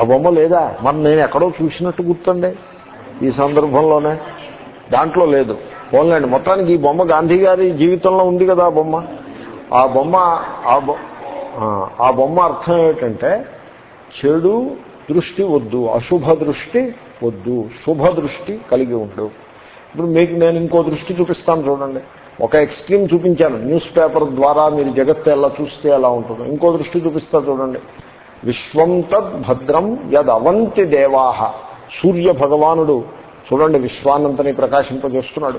ఆ బొమ్మ లేదా? మరి నేను ఎక్కడో చూసినట్టు గుర్తుండే ఈ సందర్భంలోనే. దాంట్లో లేదు. పోన్లేండి మొత్తానికి ఈ బొమ్మ గాంధీ గారి జీవితంలో ఉంది కదా ఆ బొమ్మ. ఆ బొమ్మ ఆ ఆ, ఆ బొమ్మ అర్థం ఏమిటంటే చెడు దృష్టి వద్దు అశుభ దృష్టి వద్దు శుభ దృష్టి కలిగి ఉండు. ఇప్పుడు మీకు నేను ఇంకో దృష్టి చూపిస్తాను చూడండి. ఒక ఎక్స్ట్రీమ్ చూపించాను. న్యూస్ పేపర్ ద్వారా మీరు జగత్తు ఎలా చూస్తే ఎలా ఉంటుందో. ఇంకో దృష్టి చూపిస్తా చూడండి. విశ్వం తద్ భద్రం దేవాహ సూర్య భగవానుడు చూడండి విశ్వాన్నంతని ప్రకాశింపజేస్తున్నాడు.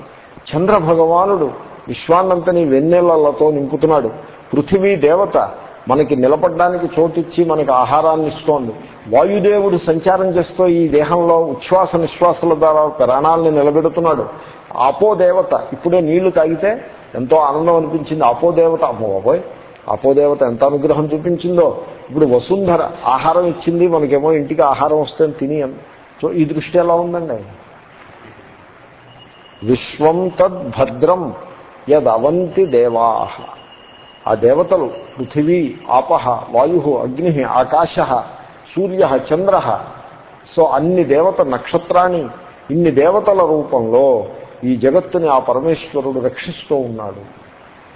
చంద్ర భగవానుడు విశ్వాన్నంతని వెన్నెలలతో నింపుతున్నాడు. పృథివీ దేవత మనకి నిలబడడానికి చోటిచ్చి మనకి ఆహారాన్ని ఇస్తోంది. వాయుదేవుడు సంచారం చేస్తూ ఈ దేహంలో ఉచ్ఛ్వాస నిశ్వాసాల ద్వారా ప్రాణాలని నిలబెడుతున్నాడు. ఆపోదేవత ఇప్పుడే నీళ్ళు తాగితే ఎంతో ఆనందం అనిపించింది. ఆపోదేవత అమ్మో బాబోయ్ ఆపోదేవత ఎంత అనుగ్రహం చూపించిందో. ఇప్పుడు వసుంధర ఆహారం ఇచ్చింది మనకేమో ఇంటికి ఆహారం వస్తే తిని సో ఈ దృష్టి ఎలా ఉందండి? విశ్వం తద్భద్రం యదవంతి దేవాహ ఆ దేవతలు పృథివీ ఆపహ వాయు అగ్ని ఆకాశ సూర్య చంద్ర. సో అన్ని దేవత నక్షత్రాన్ని ఇన్ని దేవతల రూపంలో ఈ జగత్తుని ఆ పరమేశ్వరుడు రక్షిస్తూ ఉన్నాడు.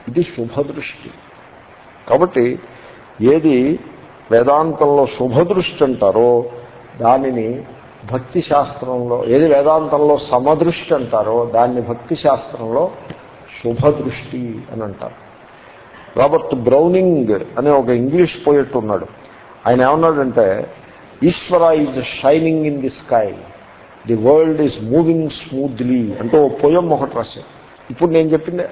ఇది శుభదృష్టి. కాబట్టి ఏది వేదాంతంలో శుభదృష్టి అంటారో దానిని భక్తి శాస్త్రంలో ఏది వేదాంతంలో సమదృష్టి అంటారో దాన్ని భక్తి శాస్త్రంలో శుభదృష్టి అని అంటారు. రాబర్ట్ బ్రౌనింగ్ అనే ఒక ఇంగ్లీష్ పోయట్ ఉన్నాడు. ఆయన ఏమన్నాడంటే Ishvara is shining in the sky the world is moving smoothly అంటూ ఓ పొయం ఒకటి రాశాడు ఇప్పుడు నేను చెప్పిందే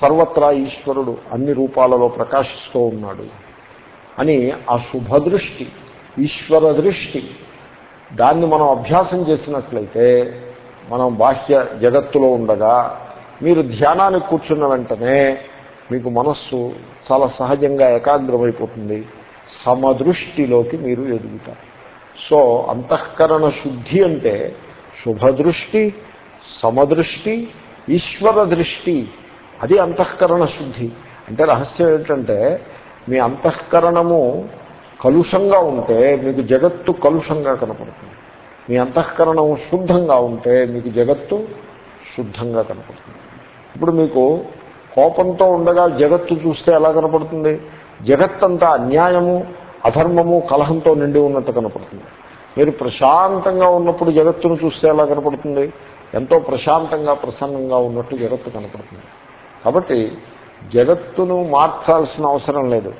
సర్వత్రా ఈశ్వరుడు అన్ని రూపాలలో ప్రకాశిస్తూ ఉన్నాడు. అని ఆ శుభదృష్టి ఈశ్వర దృష్టి దాన్ని మనం అభ్యాసం చేసినట్లయితే మనం బాహ్య జగత్తులో ఉండగా మీరు ధ్యానానికి కూర్చున్న వెంటనే మీకు మనస్సు చాలా సహజంగా ఏకాగ్రమైపోతుంది. సమదృష్టిలోకి మీరు ఎదుగుతారు. సో అంతఃకరణ శుద్ధి అంటే శుభదృష్టి సమదృష్టి ఈశ్వర దృష్టి. అది అంతఃకరణ శుద్ధి. అంటే రహస్యం ఏంటంటే మీ అంతఃకరణము కలుషంగా ఉంటే మీకు జగత్తు కలుషంగా కనపడుతుంది. మీ అంతఃకరణం శుద్ధంగా ఉంటే మీకు జగత్తు శుద్ధంగా కనపడుతుంది. ఇప్పుడు మీకు కోపంతో ఉండగా జగత్తు చూస్తే ఎలా కనపడుతుంది? జగత్తంతా అన్యాయము అధర్మము కలహంతో నిండి ఉన్నట్టు కనపడుతుంది. మీరు ప్రశాంతంగా ఉన్నప్పుడు జగత్తును చూస్తే ఎలా కనపడుతుంది? ఎంతో ప్రశాంతంగా ప్రసన్నంగా ఉన్నట్టు జగత్తు కనపడుతుంది. కాబట్టి జగత్తును మార్చాల్సిన అవసరం లేదు.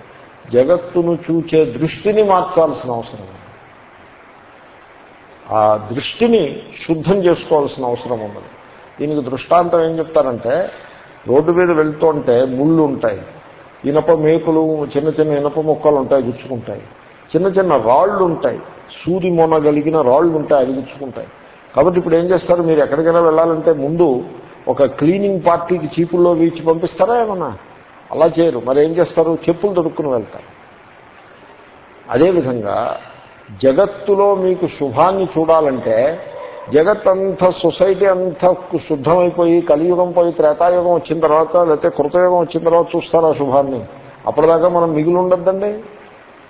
జగత్తును చూచే దృష్టిని మార్చాల్సిన అవసరం ఆ దృష్టిని శుద్ధం చేసుకోవాల్సిన అవసరం ఉన్నది దీనికి దృష్టాంతం ఏం చెప్తారంటే రోడ్డు మీద వెళ్తుంటే ముళ్ళు ఉంటాయి. ఇనప మేకులు చిన్న చిన్న ఇనప మొక్కలు ఉంటాయి గుచ్చుకుంటాయి. చిన్న చిన్న రాళ్ళు ఉంటాయి. సూది మొనగలిగిన రాళ్ళు ఉంటాయి అవి గుచ్చుకుంటాయి. కాబట్టి ఇప్పుడు ఏం చేస్తారు? మీరు ఎక్కడికైనా వెళ్ళాలంటే ముందు ఒక క్లీనింగ్ పార్టీకి చీపుల్లో వీచి పంపిస్తారా ఏమన్నా? అలా చేయరు. మరి ఏం చేస్తారు? చెప్పులు దొరుకుని వెళ్తారు. అదేవిధంగా జగత్తులో మీకు శుభాన్ని చూడాలంటే జగత్ అంతా సొసైటీ అంతా శుద్ధమైపోయి కలియుగం పోయి త్రేతాయుగం వచ్చిన తర్వాత లేకపోతే కృతయుగం వచ్చిన తర్వాత చూస్తారు ఆ శుభాన్ని? అప్పటిదాకా మనం మిగిలి ఉండద్దండి.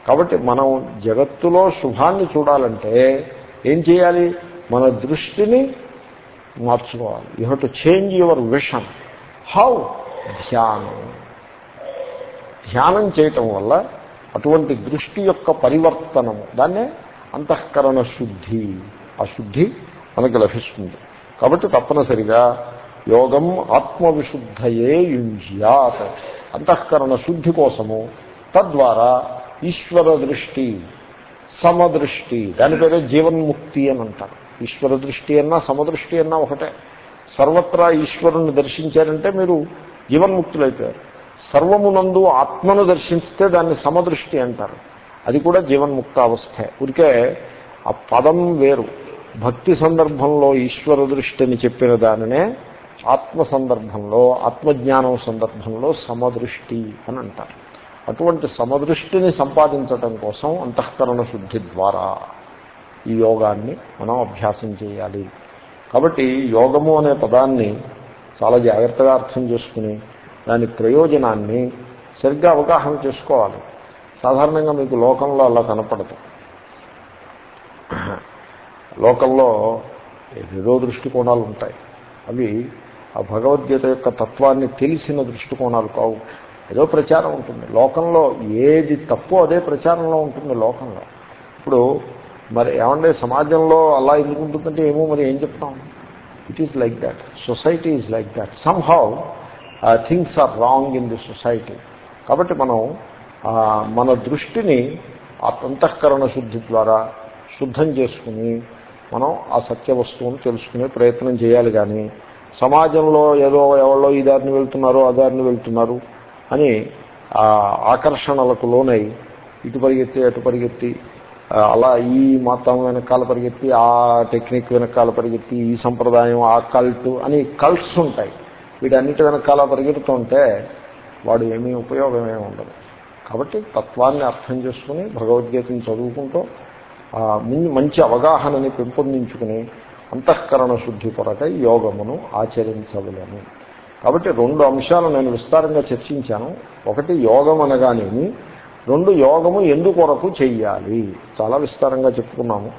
కాబట్టి మనం జగత్తులో శుభాన్ని చూడాలంటే ఏం చేయాలి? మన దృష్టిని మార్చుకోవాలి. You have to change your vision how ధ్యానం. ధ్యానం చేయటం వల్ల అటువంటి దృష్టి యొక్క పరివర్తనము దాన్నే అంతఃకరణ శుద్ధి. ఆ శుద్ధి మనకి లభిస్తుంది. కాబట్టి తప్పనిసరిగా యోగం ఆత్మవిశుద్ధయే యుంజ్యాత్. అంతఃకరణ శుద్ధి కోసము తద్వారా ఈశ్వర దృష్టి సమదృష్టి దాని పేరే జీవన్ముక్తి అని అంటారు. ఈశ్వర దృష్టి అన్నా సమదృష్టి అన్నా ఒకటే. సర్వత్రా ఈశ్వరుణ్ణి దర్శించారంటే మీరు జీవన్ముక్తులైపోయారు. సర్వమునందు ఆత్మను దర్శిస్తే దాన్ని సమదృష్టి అంటారు. అది కూడా జీవన్ముక్త అవస్థే ఊరికే ఆ పదం వేరు. భక్తి సందర్భంలో ఈశ్వర దృష్టిని చెప్పిన దానినే ఆత్మ సందర్భంలో ఆత్మజ్ఞానం సందర్భంలో సమదృష్టి అని అంటారు. అటువంటి సమదృష్టిని సంపాదించటం కోసం అంతఃకరణ శుద్ధి ద్వారా ఈ యోగాన్ని మనం అభ్యాసం చేయాలి. కాబట్టి యోగము అనే పదాన్ని చాలా జాగ్రత్తగా అర్థం చేసుకుని దాని ప్రయోజనాన్ని సరిగ్గా అవగాహన చేసుకోవాలి. సాధారణంగా మీకు లోకంలో అలా కనపడదు. లోకంలో ఏదో దృష్టికోణాలు ఉంటాయి. అవి ఆ భగవద్గీత యొక్క తత్వాన్ని తెలిసిన దృష్టికోణాలు కావు. ఏదో ప్రచారం ఉంటుంది. లోకంలో ఏది తప్పు అదే ప్రచారంలో ఉంటుంది లోకంలో. ఇప్పుడు మరి ఏమంటే సమాజంలో అలా ఎందుకు ఏమో మరి ఏం చెప్తాం? It is like that society is like that somehow things are wrong in the society కాబట్టి మనం మన దృష్టిని ఆ అంతఃకరణ శుద్ధి ద్వారా శుద్ధం చేసుకుని మనం ఆ సత్య వస్తువును తెలుసుకునే ప్రయత్నం చేయాలి కానీ సమాజంలో ఏదో ఎవరో ఈ దారిని వెళ్తున్నారో ఆ దారిని వెళ్తున్నారు అని ఆకర్షణలకు లోనై ఇటు పరిగెత్తి అటు పరిగెత్తి అలా ఈ మతం వెనకాల పరిగెత్తి ఆ టెక్నిక్ వెనకాల పరిగెత్తి ఈ సంప్రదాయం ఆ కల్ట్ అని కల్ట్స్ ఉంటాయి. వీటన్నిటి వెనకాల పరిగెడుతుంటే వాడు ఏమీ ఉపయోగమే ఉండదు. కాబట్టి తత్వాన్ని అర్థం చేసుకుని భగవద్గీతని చదువుకుంటూ మంచి అవగాహనని పెంపొందించుకుని అంతఃకరణ శుద్ధి కొరకై యోగమును ఆచరించవలను. కాబట్టి రెండు అంశాలు నేను విస్తారంగా చర్చించాను. ఒకటి యోగం అనగానేమి రెండు యోగము ఎందుకొరకు చెయ్యాలి? చాలా విస్తారంగా చెప్పుకున్నాము.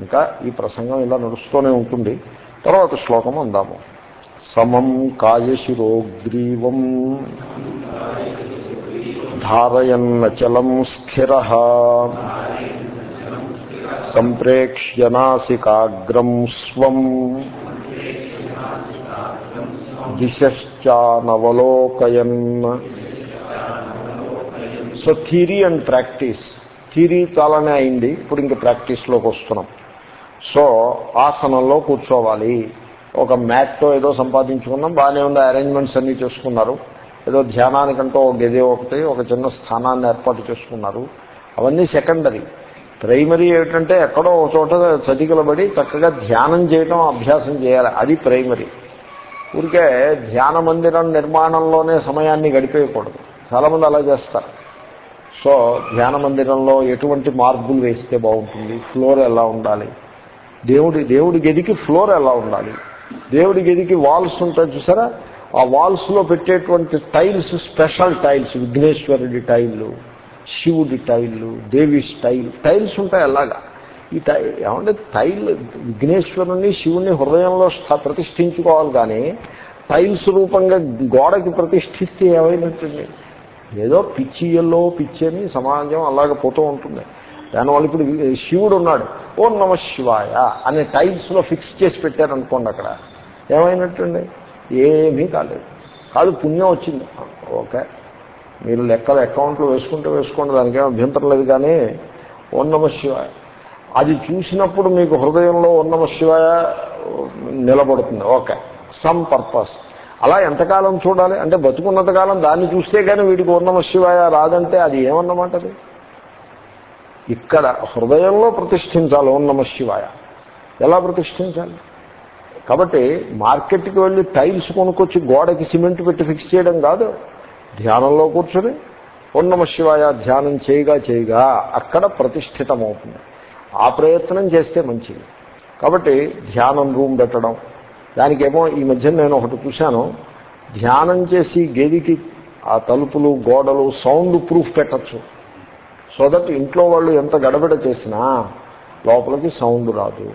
ఇంకా ఈ ప్రసంగం ఇలా నడుస్తూనే ఉంటుంది. తర్వాత శ్లోకం అందాము. సమం కాయశిరోగ్రీవం ధారయన్నచలం స్థిర సంప్రేక్ష్య నాసికాగ్రం స్వం దిశ్చానవలోకయన్ so theory and practice. Theory చాలానే అయింది ఇప్పుడు ఇంక ప్రాక్టీస్లోకి వస్తున్నాం. సో ఆసనంలో కూర్చోవాలి. ఒక మ్యాట్తో ఏదో సంపాదించుకున్నాం బాగానే ఉంది అరేంజ్మెంట్స్ అన్నీ చేసుకున్నారు. ఏదో ధ్యానానికంటూ ఒక గది ఒకటి ఒక చిన్న స్థానాన్ని ఏర్పాటు చేసుకున్నారు. అవన్నీ సెకండరీ. ప్రైమరీ ఏమిటంటే ఎక్కడో ఒక చోట చతికిలబడి చక్కగా ధ్యానం చేయటం అభ్యాసం చేయాలి. అది ప్రైమరీ. ఊరికే ధ్యాన మందిరం నిర్మాణంలోనే సమయాన్ని గడిపేయకూడదు. చాలామంది అలా చేస్తారు. సో ధ్యాన మందిరంలో ఎటువంటి మార్బుల్ వేస్తే బాగుంటుంది? ఫ్లోర్ ఎలా ఉండాలి? దేవుడి దేవుడి గదికి ఫ్లోర్ ఎలా ఉండాలి? దేవుడి గదికి వాల్స్ ఉంటాయి చూసారా? ఆ వాల్స్లో పెట్టేటువంటి టైల్స్ స్పెషల్ టైల్స్ విఘ్నేశ్వరుడి టైళ్ళు శివుడి టైళ్ళు దేవి స్టైల్ టైల్స్ ఉంటాయి అలాగా. ఈ టై ఏమంటే టైల్ విఘ్నేశ్వరుని శివుని హృదయంలో ప్రతిష్ఠించుకోవాలి కానీ టైల్స్ రూపంగా గోడకి ప్రతిష్ఠిస్తే ఏమైనట్టుంది? ఏదో పిచ్చి ఎల్లో పిచ్చి అని సమాజం అలాగ పోతూ ఉంటుంది. దానివల్ల ఇప్పుడు శివుడు ఉన్నాడు. ఓ నమ శివాయ అనే టైల్స్లో ఫిక్స్ చేసి పెట్టారనుకోండి అక్కడ. ఏమైనట్టుండి? ఏమీ కాలేదు. కాదు పుణ్యం వచ్చింది. ఓకే. మీరు లెక్కలు అకౌంట్లో వేసుకుంటే వేసుకోండి దానికేం అభ్యంతరం లేదు కానీ ఓ నమ శివాయ. అది చూసినప్పుడు మీకు హృదయంలో ఉన్నమ శివాయ నిలబడుతుంది. ఓకే. Some purpose. అలా ఎంతకాలం చూడాలి? అంటే బతుకున్నంతకాలం దాన్ని చూస్తే కానీ వీడికి ఉన్నమ శివాయ రాదంటే అది ఏమన్నమాట అది? ఇక్కడ హృదయంలో ప్రతిష్ఠించాలి ఉన్నమ శివాయ. ఎలా ప్రతిష్ఠించాలి? కాబట్టి మార్కెట్కి వెళ్ళి టైల్స్ కొనుక్కొచ్చి గోడకి సిమెంట్ పెట్టి ఫిక్స్ చేయడం కాదు. ధ్యానంలో కూర్చొని ఉన్నమ శివాయ ధ్యానం చేయగా చేయగా అక్కడ ప్రతిష్ఠితమవుతుంది. ఆ ప్రయత్నం చేస్తే మంచిది. కాబట్టి ధ్యానం రూమ్ పెట్టడం దానికేమో ఈ మధ్య నేను ఒకటి చూశాను. ధ్యానం చేసి గదికి ఆ తలుపులు గోడలు సౌండ్ ప్రూఫ్ పెట్టచ్చు. సో దట్ ఇంట్లో వాళ్ళు ఎంత గడబిడ చేసినా లోపలికి సౌండ్ రాదు.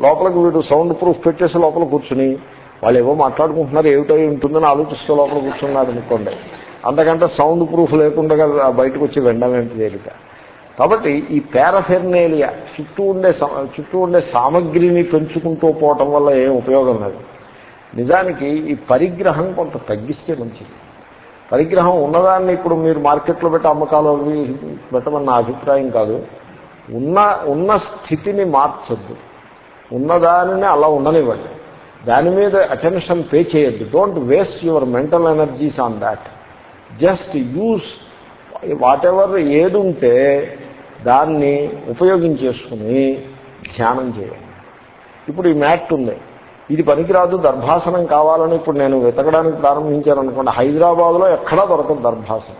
లోపలికి వీడు సౌండ్ ప్రూఫ్ పెట్టేసి లోపల కూర్చుని వాళ్ళు ఏవో మాట్లాడుకుంటున్నారు ఏమిటో ఉంటుందని ఆలోచిస్తూ లోపల కూర్చున్నారు అనుకోండి అంతకంటే సౌండ్ ప్రూఫ్ లేకుండా బయటకు వచ్చి వెండమేంటి తేలిక కాబట్టి ఈ పేరఫెర్నేలియా చుట్టూ ఉండే చుట్టూ ఉండే సామగ్రిని పెంచుకుంటూ పోవటం వల్ల ఏం ఉపయోగం లేదు. నిజానికి ఈ పరిగ్రహం కొంత తగ్గిస్తే మంచిది. పరిగ్రహం ఉన్నదాన్ని ఇప్పుడు మీరు మార్కెట్లో పెట్టి అమ్మకాలు అవి పెట్టమని నా అభిప్రాయం కాదు. ఉన్న ఉన్న స్థితిని మార్చద్దు. ఉన్నదానిని అలా ఉండనివ్వండి. దాని మీద అటెన్షన్ పే చేయొద్దు. Don't waste your mental energies on that just use whatever ఏది ఉంటే దాన్ని ఉపయోగించేసుకుని ధ్యానం చేయాలి. ఇప్పుడు ఈ మ్యాట్ ఉంది. ఇది పనికిరాదు దర్భాసనం కావాలని ఇప్పుడు నేను వెతకడానికి ప్రారంభించాను అనుకోండి. హైదరాబాద్లో ఎక్కడా దొరకదు దర్భాసనం.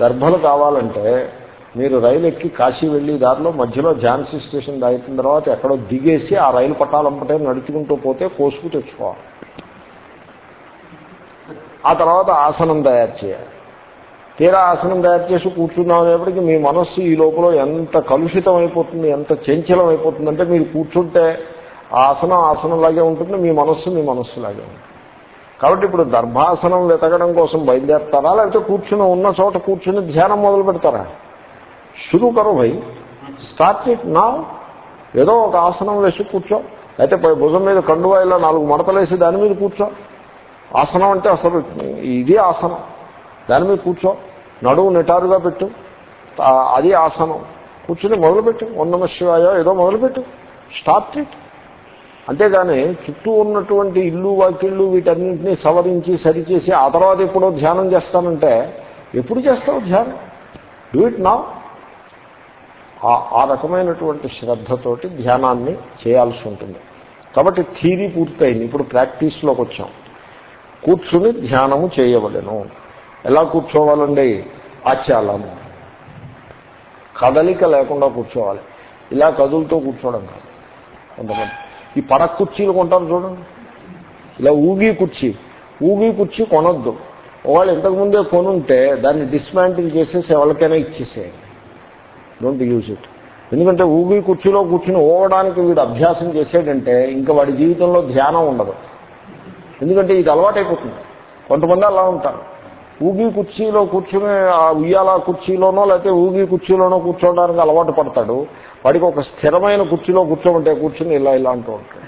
దర్భలు కావాలంటే మీరు రైలు ఎక్కి కాశీ వెళ్ళి దారిలో మధ్యలో ఝాన్సీ స్టేషన్ దాటిన తర్వాత ఎక్కడో దిగేసి ఆ రైలు పట్టాలంపటే నడుచుకుంటూ పోతే కోసుకు తెచ్చుకోవాలి. ఆ తర్వాత ఆసనం తయారు చేయాలి. తీరా ఆసనం తయారు చేసి కూర్చున్నాం అనేప్పటికీ మీ మనస్సు ఈ లోపల ఎంత కలుషితం అయిపోతుంది ఎంత చంచలం అయిపోతుంది అంటే మీరు కూర్చుంటే ఆసనం ఆసనంలాగే ఉంటుంది మీ మనస్సు మీ మనస్సులాగే ఉంటుంది. కాబట్టి ఇప్పుడు దర్భాసనం వెతకడం కోసం బయలుదేరతారా? లేకపోతే కూర్చుని ఉన్న చోట కూర్చుని ధ్యానం మొదలు పెడతారా? షురూ కరు భయ్. స్టార్ట్ ఇట్ నా. ఏదో ఒక ఆసనం వేసి కూర్చో. అయితే పై భుజం మీద కండువాయిలో ఇలా నాలుగు మడతలేసి దాని మీద కూర్చో. ఆసనం అంటే అసలు ఇది ఆసనం. దాని మీద కూర్చో. నడువు నిటారుగా పెట్టు. అది ఆసనం. కూర్చుని మొదలుపెట్టు. ఉన్నమ శివాయో ఏదో మొదలుపెట్టు. Start it. అంతేగాని చుట్టూ ఉన్నటువంటి ఇల్లు వాకిళ్ళు వీటన్నింటినీ సవరించి సరిచేసి ఆ తర్వాత ఎప్పుడో ధ్యానం చేస్తానంటే ఎప్పుడు చేస్తావు ధ్యానం? డూ ఇట్ నా ఆ రకమైనటువంటి శ్రద్ధతోటి ధ్యానాన్ని చేయాల్సి ఉంటుంది. కాబట్టి థీరీ పూర్తయింది. ఇప్పుడు ప్రాక్టీస్లోకి వచ్చాం. కూర్చుని ధ్యానము చేయవలను. ఎలా కూర్చోవాలండి? ఆచాలము కదలిక లేకుండా కూర్చోవాలి. ఇలా కదులుతూ కూర్చోవడం కాదు. కొంతమంది ఈ పడక కుర్చీలు కొంటారు చూడండి. ఇలా ఊగి కుర్చీ. ఊగి కుర్చీ కొనొద్దు. ఒకవేళ ఇంతకుముందే కొనుంటే దాన్ని డిస్మాంటిల్ చేసేసి ఎవరికైనా ఇచ్చేసేయండి. డోంట్ యూజ్ ఇట్ ఎందుకంటే ఊగి కుర్చీలో కూర్చుని ఊగడానికి వీడు అభ్యాసం చేసేటంటే ఇంకా వాడి జీవితంలో ధ్యానం ఉండదు. ఎందుకంటే ఇది అలవాటైపోతుంది. కొంతమంది అలా ఉంటారు. ఊగి కుర్చీలో కూర్చునే ఆ ఉయ్యాల కుర్చీలోనో లేకపోతే ఊగి కుర్చీలోనో కూర్చోవడానికి అలవాటు పడతాడు. వాడికి ఒక స్థిరమైన కుర్చీలో కూర్చోమంటే కూర్చుని ఇలా ఇలా అంటూ ఉంటాడు.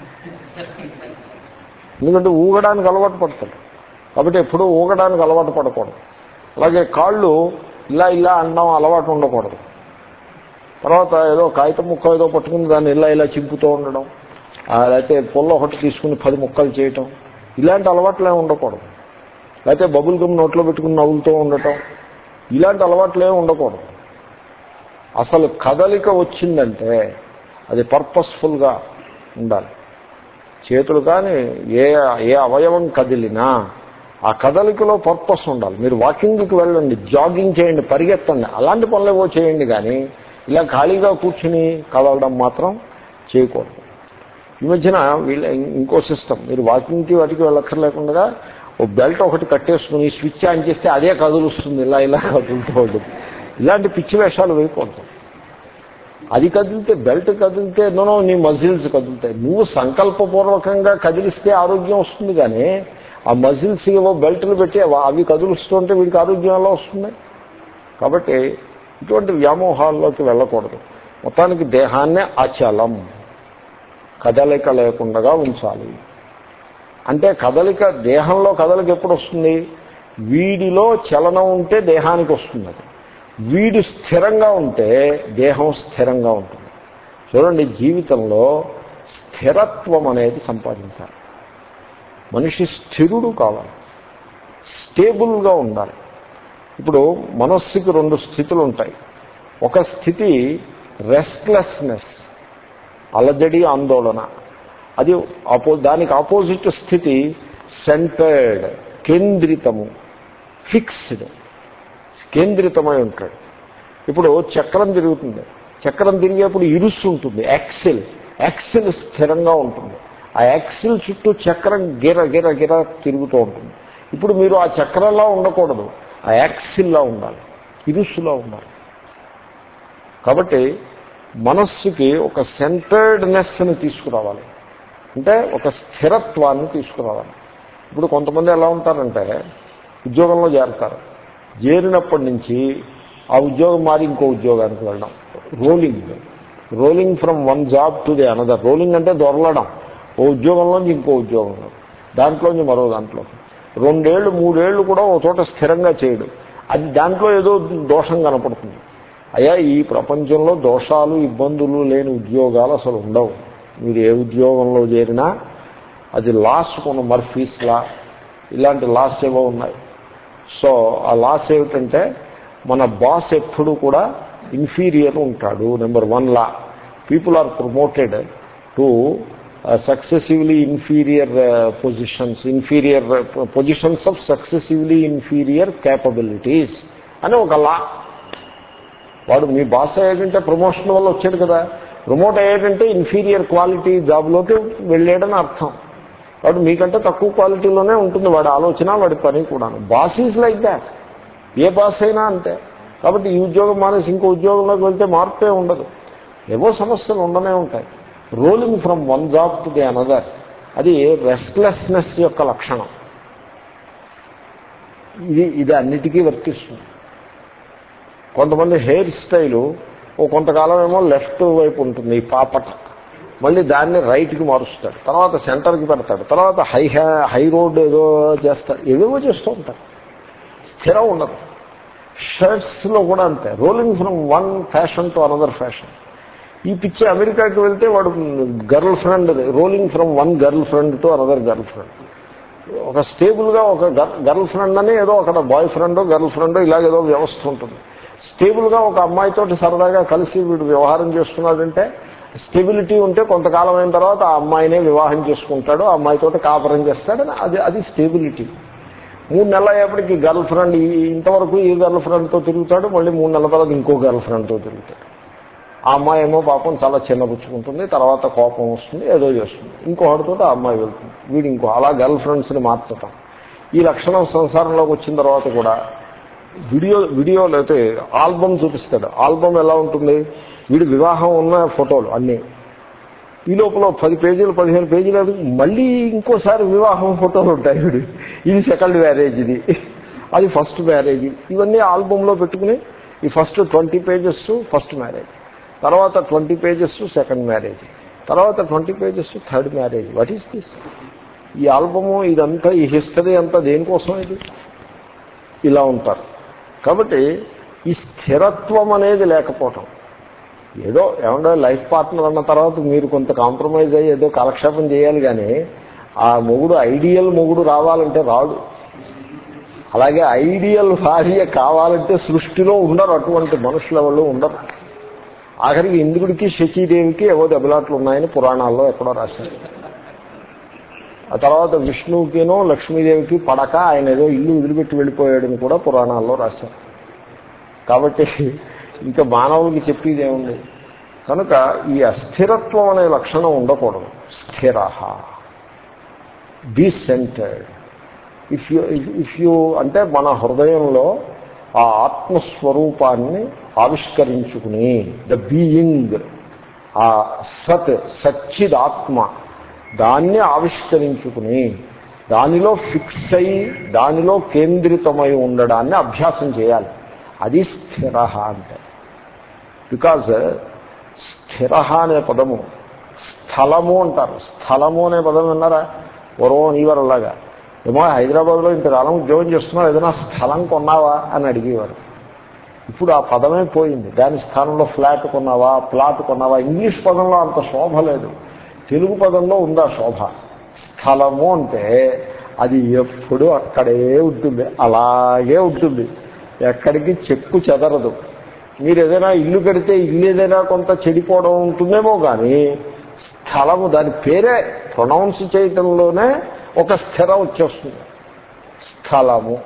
ఎందుకంటే ఊగడానికి అలవాటు పడతాడు. కాబట్టి ఎప్పుడూ ఊగడానికి అలవాటు పడకూడదు. అలాగే కాళ్ళు ఇలా ఇలా అనడం అలవాటు ఉండకూడదు. తర్వాత ఏదో కాగితం ముక్క ఏదో పట్టుకుని దాన్ని ఇలా ఇలా చింపుతూ ఉండడం లేకపోతే పొల్ల ఒకటి తీసుకుని పది ముక్కలు చేయటం ఇలాంటి అలవాట్లు ఏమి ఉండకూడదు. లేకపోతే బబుల్ గమ్ నోట్లో పెట్టుకుని నవ్వులుతూ ఉండటం ఇలాంటి అలవాట్లు ఉండకూడదు. అసలు కదలిక వచ్చిందంటే అది పర్పస్ఫుల్గా ఉండాలి. చేతులు కానీ ఏ ఏ అవయవం కదిలినా ఆ కదలికలో పర్పస్ ఉండాలి. మీరు వాకింగ్కి వెళ్ళండి జాగింగ్ చేయండి పరిగెత్తండి అలాంటి పనులు చేయండి కానీ ఇలా ఖాళీగా కూర్చుని కదలడం మాత్రం చేయకూడదు. ఈ మధ్యన వీళ్ళ ఇంకో సిస్టమ్ మీరు వాకింగ్కి వాటికి వెళ్ళక్కర్లేకుండా ఓ బెల్ట్ ఒకటి కట్టేసుకుని స్విచ్ ఆన్ చేస్తే అదే కదులుస్తుంది. ఇలా ఇలా కదులుతూ ఉంటుంది. ఇలాంటి పిచ్చి వేషాలు వేయకూడదు అది కదిలితే బెల్ట్ కదిలితే నోనో నీ మజిల్స్ కదులుతాయి. నువ్వు సంకల్పపూర్వకంగా కదిలిస్తే ఆరోగ్యం వస్తుంది కానీ ఆ మజిల్స్ ఏవో బెల్ట్లు పెట్టి అవి- అవి కదులుస్తుంటే వీడికి ఆరోగ్యం ఎలా వస్తుంది? కాబట్టి ఇటువంటి వ్యామోహాల్లోకి వెళ్ళకూడదు. మొత్తానికి దేహాన్నే అచలం. కదలిక లేకుండా ఉంచాలి. అంటే కదలిక దేహంలో కదలిక ఎప్పుడు వస్తుంది? వీడిలో చలనం ఉంటే దేహానికి వస్తుంది అది. వీడు స్థిరంగా ఉంటే దేహం స్థిరంగా ఉంటుంది. చూడండి జీవితంలో స్థిరత్వం అనేది సంపాదించాలి. మనిషి స్థిరుడు కావాలి. స్టేబుల్గా ఉండాలి. ఇప్పుడు మనస్సుకి రెండు స్థితులు ఉంటాయి. ఒక స్థితి రెస్ట్లెస్నెస్ అలజడి ఆందోళన. అది అపో దానికి ఆపోజిట్ స్థితి సెంటర్డ్ కేంద్రితము ఫిక్స్డ్ కేంద్రితమై ఉంటాడు. ఇప్పుడు చక్రం తిరుగుతుంది. చక్రం తిరిగేప్పుడు ఇరుసు ఉంటుంది యాక్సిల్. యాక్సిల్ స్థిరంగా ఉంటుంది. ఆ యాక్సిల్ చుట్టూ చక్రం గిర గిర గిర తిరుగుతూ ఉంటుంది. ఇప్పుడు మీరు ఆ చక్రంలా ఉండకూడదు. ఆ యాక్సిల్లా ఉండాలి. ఇరుసులా ఉండాలి. కాబట్టి మనస్సుకి ఒక సెంటర్డ్నెస్ని తీసుకురావాలి. అంటే ఒక స్థిరత్వాన్ని తీసుకురావాలి. ఇప్పుడు కొంతమంది ఎలా ఉంటారంటే ఉద్యోగంలో చేరతారు. చేరినప్పటి నుంచి ఆ ఉద్యోగం మారి ఇంకో ఉద్యోగానికి వెళ్ళడం. Rolling rolling from one job to the another rolling అంటే దొరలడం. ఓ ఉద్యోగంలోంచి ఇంకో ఉద్యోగంలో. దాంట్లోంచి మరో దాంట్లో రెండేళ్ళు మూడేళ్ళు కూడా ఒక చోట స్థిరంగా చేయడు. అది దాంట్లో ఏదో దోషం కనపడుతుంది. అయ్యా ఈ ప్రపంచంలో దోషాలు ఇబ్బందులు లేని ఉద్యోగాలు అసలు ఉండవు. మీరు ఏ ఉద్యోగంలో చేరినా అది లాస్ కొను మర్ఫీస్ లా. ఇలాంటి లాస్ ఏవో ఉన్నాయి. సో ఆ లాస్ ఏమిటంటే మన బాస్ ఎప్పుడు కూడా ఇన్ఫీరియర్ ఉంటాడు number one law. People are promoted to successively inferior positions inferior positions of successively inferior capabilities అని ఒక లా. వాడు మీ బాస్ అయ్యాడంటే ప్రమోషన్ వల్ల వచ్చాడు కదా. ప్రమోట్ అయ్యాడంటే ఇన్ఫీరియర్ క్వాలిటీ జాబ్లోకి వెళ్ళాడని అర్థం. కాబట్టి మీకంటే తక్కువ క్వాలిటీలోనే ఉంటుంది వాడి ఆలోచన వాడి పని కూడా బాస్ ఈజ్ లైక్ దాట్ ఏ పాస్ అయినా అంతే. కాబట్టి ఈ ఉద్యోగం మానేసి ఇంకో ఉద్యోగంలోకి వెళ్తే మార్పే ఉండదు. ఏవో సమస్యలు ఉండనే ఉంటాయి. Rolling from one job to the another అది రెస్ట్లెస్నెస్ యొక్క లక్షణం. ఇది ఇది అన్నిటికీ వర్తిస్తుంది. కొంతమంది హెయిర్ స్టైలు ఓ కొంతకాలం ఏమో లెఫ్ట్ వైపు ఉంటుంది ఈ పాపట. మళ్ళీ దాన్ని రైట్కి మారుస్తాడు తర్వాత సెంటర్కి పెడతాడు తర్వాత హై హై రోడ్ ఏదో చేస్తాడు ఏవేవో చేస్తూ ఉంటారు. స్థిరం ఉండదు. షర్ట్స్లో కూడా అంతే. Rolling from one fashion to another fashion. ఈ పిచ్చి అమెరికాకి వెళ్తే వాడు girlfriend rolling from one girlfriend to another girlfriend. ఒక స్టేబుల్గా ఒక గర్ల్ ఫ్రెండ్ అని ఏదో అక్కడ బాయ్ ఫ్రెండ్ గర్ల్ ఫ్రెండ్ ఇలాగేదో వ్యవస్థ ఉంటుంది. స్టేబుల్గా ఒక అమ్మాయితో సరదాగా కలిసి వీడు వ్యవహారం చేస్తున్నాడంటే స్టెబిలిటీ ఉంటే కొంతకాలం అయిన తర్వాత ఆ అమ్మాయినే వివాహం చేసుకుంటాడు ఆ అమ్మాయితో కాపురం చేస్తాడని అది అది స్టెబిలిటీ. మూడు నెలలు అయ్యేప్పటికి గర్ల్ ఫ్రెండ్ ఇంతవరకు ఈ గర్ల్ ఫ్రెండ్తో తిరుగుతాడు మళ్ళీ మూడు నెలల తర్వాత ఇంకో గర్ల్ ఫ్రెండ్తో తిరుగుతాడు. ఆ అమ్మాయి ఏమో పాపం చాలా చిన్నపుచ్చుకుంటుంది తర్వాత కోపం వస్తుంది ఏదో చేస్తుంది. ఇంకోటితో ఆ అమ్మాయి వెళ్తుంది. వీడు ఇంకో అలా గర్ల్ ఫ్రెండ్స్ని మార్చటం. ఈ లక్షణం సంసారంలోకి వచ్చిన తర్వాత కూడా వీడియో వీడియో లేకపోతే ఆల్బమ్ చూపిస్తాడు. ఆల్బమ్ ఎలా ఉంటుంది? వీడి వివాహం ఉన్న ఫోటోలు అన్నీ. ఈ లోపల పది పేజీలు పదిహేను పేజీలు మళ్ళీ ఇంకోసారి వివాహం ఫోటోలు ఉంటాయి వీడు. ఇది సెకండ్ మ్యారేజ్ ఇది. అది ఫస్ట్ మ్యారేజ్. ఇవన్నీ ఆల్బంలో పెట్టుకుని ఈ first twenty pages first marriage. తర్వాత ట్వంటీ పేజెస్ సెకండ్ మ్యారేజ్. తర్వాత twenty pages third marriage. What is this ఈ ఆల్బము ఇదంతా ఈ హిస్టరీ అంతా దేనికోసం ఇది? ఇలా ఉంటారు. కాబట్టి ఈ స్థిరత్వం అనేది లేకపోవటం. ఏదో ఏమన్నా లైఫ్ పార్ట్నర్ అన్న తర్వాత మీరు కొంత కాంప్రమైజ్ అయ్యి ఏదో కాలక్షేపం చేయాలి కానీ ఆ మొగుడు ఐడియల్ మొగుడు రావాలంటే రాడు. అలాగే ఐడియల్ భార్య కావాలంటే సృష్టిలో ఉండరు అటువంటి మనుషుల వాళ్ళు ఉండరు. ఆఖరికి ఇంద్రుడికి శచీదేవికి ఏవో దెబ్బలాట్లు ఉన్నాయని పురాణాల్లో ఎక్కడో రాశారు. ఆ తర్వాత విష్ణువుకినో లక్ష్మీదేవికి పడక ఆయన ఏదో ఇల్లు వదిలిపెట్టి వెళ్ళిపోయాడని కూడా పురాణాల్లో రాశారు. కాబట్టి ఇంకా మానవులకి చెప్పేది ఏముంది? కనుక ఈ అస్థిరత్వం అనే లక్షణం ఉండకూడదు. స్థిర be centred if you if you అంటే మన హృదయంలో ఆ ఆత్మస్వరూపాన్ని ఆవిష్కరించుకుని ద బీయింగ్ ఆ సత్ సచ్చిద్ ఆత్మ దాన్ని ఆవిష్కరించుకుని దానిలో ఫిక్స్ అయి దానిలో కేంద్రితమై ఉండడాన్ని అభ్యాసం చేయాలి. అది స్థిర అంటే. బికాజ్ స్థిర అనే పదము స్థలము అంటారు. స్థలము అనే పదం విన్నారా? పూర్వం ఈవరలాగా ఏమో హైదరాబాద్లో ఇంత కాలం ఉద్యోగం చేస్తున్నావు ఏదైనా స్థలం కొన్నావా అని అడిగేవారు. ఇప్పుడు ఆ పదమే పోయింది. దాని స్థానంలో ఫ్లాట్ కొన్నావా ప్లాట్ కొన్నావా? ఇంగ్లీష్ పదంలో అంత శోభ లేదు. తెలుగు పదంలో ఉందా శోభ? స్థలము అంటే అది ఎప్పుడు అక్కడే ఉంటుంది. అలాగే ఉంటుంది. ఎక్కడికి చెక్కు చెదరదు. మీరు ఏదైనా ఇల్లు కడితే ఇల్లు ఏదైనా కొంత చెడిపోవడం ఉంటుందేమో కానీ స్థలము దాని పేరే ప్రొనౌన్స్ చేయటంలోనే ఒక స్థిర వచ్చేస్తుంది. స్థలము.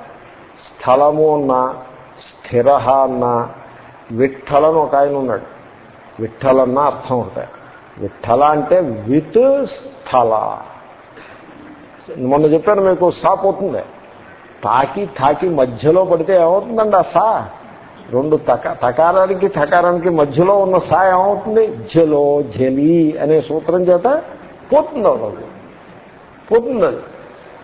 స్థలము అన్నా స్థిర అన్నా విఠలని ఒక ఆయన ఉన్నాడు విఠలన్న అర్థం ఉంటాయి విఠల అంటే విత్ స్థల. మొన్న చెప్పాను మీకు సా పోతుంది తాకి తాకి మధ్యలో పడితే ఏమవుతుందండి ఆ సా? రెండు తక తకారానికి తకారానికి మధ్యలో ఉన్న సా ఏమవుతుంది? జలో జలి అనే సూత్రం చేత పోతుంది అవుతుంది పోతుంది అది.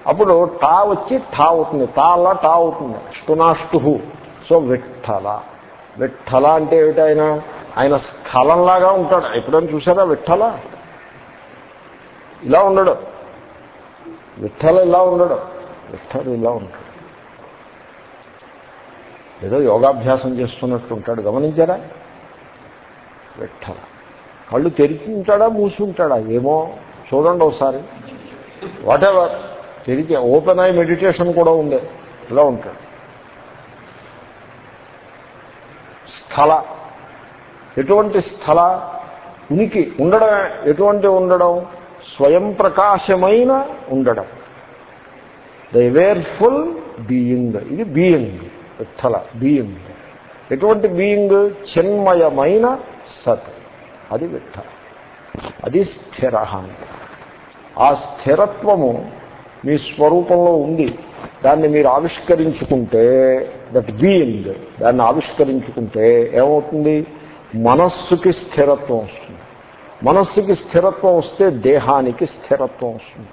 అప్పుడు టా వచ్చి టా అవుతుంది. టా అలా టా అవుతుంది. ష్టునాష్టు సో విఠల. విఠల అంటే ఏమిటైనా ఆయన స్థలంలాగా ఉంటాడు. ఎప్పుడైనా చూసారా విఠల? ఇలా ఉండడు. విఠల ఇలా ఉండడు. విఠలు ఇలా ఉంటాడు. ఏదో యోగాభ్యాసం చేస్తున్నట్టు ఉంటాడు. గమనించారా? విఠల. కళ్ళు తెరిచి ఉంటాడా? మూసి ఉంటాడా? ఏమో. చూడండి ఒకసారి. వాటెవర్ తెరిచి ఓపెన్ అయి మెడిటేషన్ కూడా ఉంది ఇలా ఉంటాడు. స్థల. ఎటువంటి స్థల ఉనికి ఉండడం ఎటువంటి ఉండడం? స్వయం ప్రకాశమైన ఉండడం. ద అవేర్ఫుల్ బీయింగ్ ఇది బీయింగ్ విఠల బీయింగ్ ఎటువంటి బీయింగ్ చిన్మయమైన సత్. అది విఠల అది స్థిర ఆ స్థిరత్వము మీ స్వరూపంలో ఉంది. దాన్ని మీరు ఆవిష్కరించుకుంటే దట్ బీయింగ్ దాన్ని ఆవిష్కరించుకుంటే ఏమవుతుంది? మనస్సుకి స్థిరత్వం వస్తుంది. మనస్సుకి స్థిరత్వం వస్తే దేహానికి స్థిరత్వం వస్తుంది.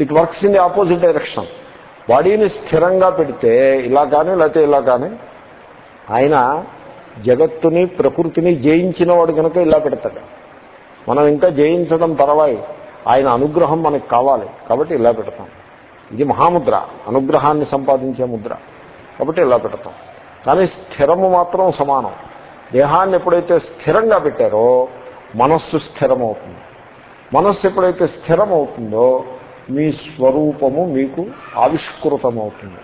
It works in the opposite direction. బాడీని స్థిరంగా పెడితే ఇలా కానీ లేకపోతే ఇలా కానీ ఆయన జగత్తుని ప్రకృతిని జయించిన వాడు కనుక ఇలా పెడతాడు. మనం ఇంకా జయించడం తర్వాయి. ఆయన అనుగ్రహం మనకు కావాలి కాబట్టి ఇలా పెడతాం. ఇది మహాముద్ర. అనుగ్రహాన్ని సంపాదించే ముద్ర కాబట్టి ఇలా పెడతాం. కానీ స్థిరము మాత్రం సమానం. దేహాన్ని ఎప్పుడైతే స్థిరంగా పెట్టారో మనస్సు స్థిరమవుతుంది. మనస్సు ఎప్పుడైతే స్థిరమవుతుందో మీ స్వరూపము మీకు ఆవిష్కృతమవుతుంది.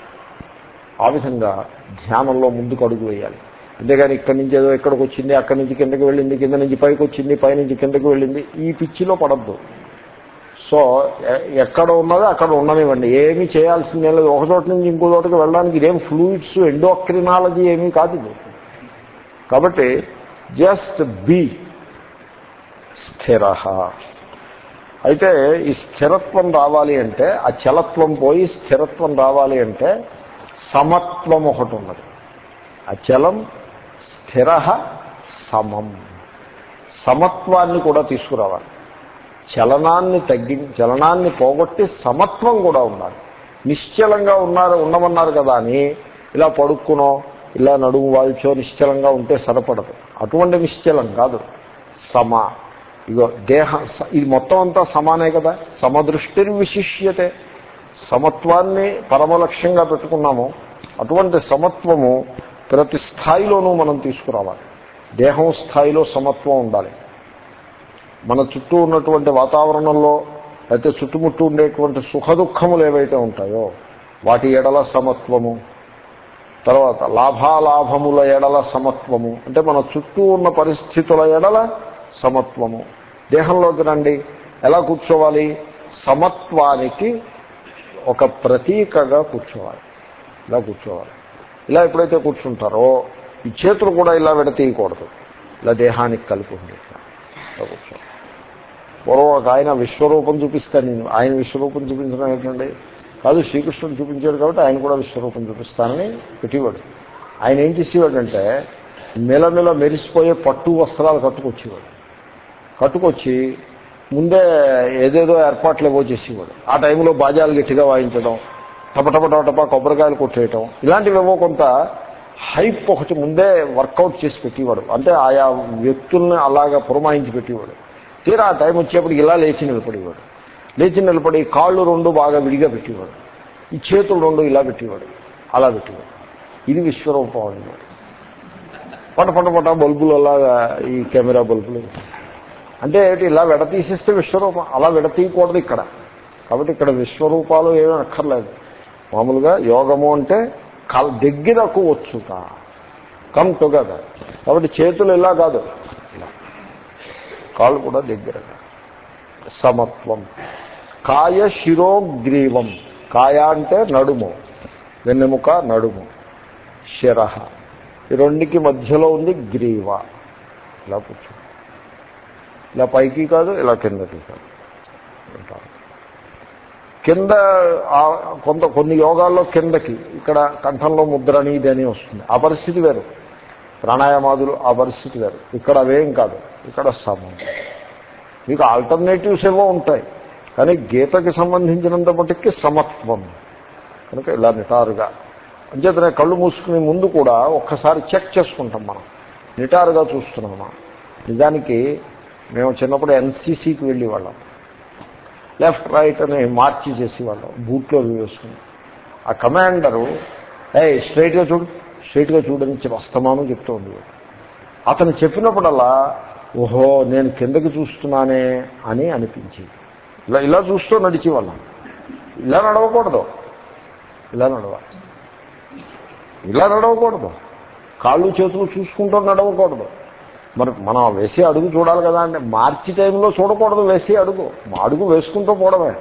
ఆ విధంగా ధ్యానంలో ముందుకు అడుగు వేయాలి. అంతేగాని ఇక్కడి నుంచి ఏదో ఎక్కడికి వచ్చింది అక్కడి నుంచి కిందకి వెళ్ళింది కింద నుంచి పైకి వచ్చింది పైనుంచి కిందకి వెళ్ళింది ఈ పిచ్చిలో పడద్దు. సో ఎక్కడ ఉన్నదో అక్కడ ఉండనివ్వండి. ఏమీ చేయాల్సిందే లేదు. ఒక చోట నుంచి ఇంకో చోటకి వెళ్ళడానికి ఇదేం ఫ్లూయిడ్స్ ఎండోక్రినాలజీ ఏమీ కాదు ఇది. కాబట్టి జస్ట్ బి స్థిర. అయితే ఈ స్థిరత్వం రావాలి అంటే ఆ చలత్వం పోయి స్థిరత్వం రావాలి అంటే సమత్వం ఒకటి ఉన్నది. అచలం స్థిర సమం. సమత్వాన్ని కూడా తీసుకురావాలి. చలనాన్ని తగ్గి చలనాన్ని పోగొట్టి సమత్వం కూడా ఉండాలి. నిశ్చలంగా ఉన్నారు ఉండమన్నారు కదా అని ఇలా పడుక్కునో ఇలా నడుము వాల్చో నిశ్చలంగా ఉంటే సరిపడదు. అటువంటి నిశ్చలం కాదు. సమ. ఇగో దేహ ఇది మొత్తం అంతా సమానే కదా? సమదృష్టిని విశిష్యతే. సమత్వాన్ని పరమలక్ష్యంగా పెట్టుకున్నాము. అటువంటి సమత్వము ప్రతి స్థాయిలోనూ మనం తీసుకురావాలి. దేహం స్థాయిలో సమత్వం ఉండాలి. మన చుట్టూ ఉన్నటువంటి వాతావరణంలో అయితే చుట్టుముట్టు ఉండేటువంటి సుఖ దుఃఖములు ఏవైతే ఉంటాయో వాటి ఎడల సమత్వము తర్వాత లాభాలాభముల ఎడల సమత్వము. అంటే మన చుట్టూ ఉన్న పరిస్థితుల ఎడల సమత్వము. దేహంలోకి రండి. ఎలా కూర్చోవాలి? సమత్వానికి ఒక ప్రతీకగా కూర్చోవాలి. ఇలా కూర్చోవాలి. ఇలా ఎప్పుడైతే కూర్చుంటారో ఈ చేతులు కూడా ఇలా విడతీయకూడదు ఇలా దేహానికి కలిపి ఉంది ఇలా కూర్చోవాలి. పూర్వం ఒక ఆయన విశ్వరూపం చూపిస్తాను నేను. ఆయన విశ్వరూపం చూపించడం ఏంటండి? కాదు శ్రీకృష్ణుడు చూపించాడు కాబట్టి ఆయన కూడా విశ్వరూపం చూపిస్తానని పెట్టేవాడు. ఆయన ఏం చేసేవాడంటే మెలమెల మెరిసిపోయే పట్టు వస్త్రాలు కట్టుకొచ్చేవాడు. కట్టుకొచ్చి ముందే ఏదేదో ఏర్పాట్లు ఏవో చేసేవాడు. ఆ టైంలో బాజాలు గట్టిగా వాయించడం టపటపటపటప కొబ్బరికాయలు కొట్టేయటం ఇలాంటివి ఏవో కొంత హైప్ ఒకటి ముందే వర్కౌట్ చేసి పెట్టేవాడు. అంటే ఆయా వ్యక్తుల్ని అలాగా పురమాయించి పెట్టేవాడు. తీరా ఆ టైం వచ్చేప్పటికి ఇలా లేచి నిలబడేవాడు. లేచి నిలబడి కాళ్ళు రెండు బాగా విడిగా పెట్టేవాడు. ఈ చేతులు రెండు ఇలా పెట్టేవాడు. అలా పెట్టేవాడు. ఇది విశ్వరూపం అన్నమాట. పట పట పట బల్బులు అలాగా ఈ కెమెరా బల్బులు. అంటే ఇలా విడతీసేస్తే విశ్వరూపం అలా విడతీయకూడదు ఇక్కడ. కాబట్టి ఇక్కడ విశ్వరూపాలు ఏమీ అక్కర్లేదు. మామూలుగా యోగము అంటే కల దగ్గరకు వచ్చుట కమ్ టుగెదర్ కాబట్టి చేతులు ఇలా కాదు. ఇలా. కాళ్ళు కూడా దగ్గరగా. సమత్వం. కాయ శిరోగ్రీవం. కాయ అంటే నడుము. వెన్నెముక నడుము. శిర ఈ రెండుకి మధ్యలో ఉంది గ్రీవ. ఇలా కూర్చో ఇలా పైకి కాదు ఇలా కిందకి కాదు. కింద కొంత కొన్ని యోగాల్లో కిందకి ఇక్కడ కంఠంలో ముద్ర అనేది అని వస్తుంది. ఆ పరిస్థితి వేరు. ప్రాణాయామాదులు ఆ పరిస్థితి వేరు. ఇక్కడ అవేం కాదు. ఇక్కడ సమం. మీకు ఆల్టర్నేటివ్స్ ఏవో ఉంటాయి. కానీ గీతకి సంబంధించినంత మటుకి సమత్వం. కనుక ఇలా నిటారుగా. అంచేతనే కళ్ళు మూసుకునే ముందు కూడా ఒక్కసారి చెక్ చేసుకుంటాం మనం. నిటారుగా చూస్తున్నామా నిజానికి మేము చిన్నప్పుడు ఎన్సీసీకి వెళ్ళి వాళ్ళం. లెఫ్ట్ రైట్ అని మార్చి చేసేవాళ్ళం బూట్లో వేసుకుని. ఆ కమాండరు ఏ స్ట్రైట్గా చూడు స్ట్రైట్గా చూడని అస్తమానం చెప్తూ ఉండేవాడు. అతను చెప్పినప్పుడల్లా ఓహో నేను కిందకి చూస్తున్నానే అని అనిపించింది. ఇలా ఇలా చూస్తూ నడిచేవాళ్ళం. ఇలా నడవకూడదు. ఇలా నడవాలి. ఇలా నడవకూడదు. కాళ్ళు చేతులు చూసుకుంటూ నడవకూడదు. మరి మనం వేసే అడుగు చూడాలి కదా అంటే మార్చి టైంలో చూడకూడదు వేసే అడుగు. అడుగు వేసుకుంటూ పోవడమే.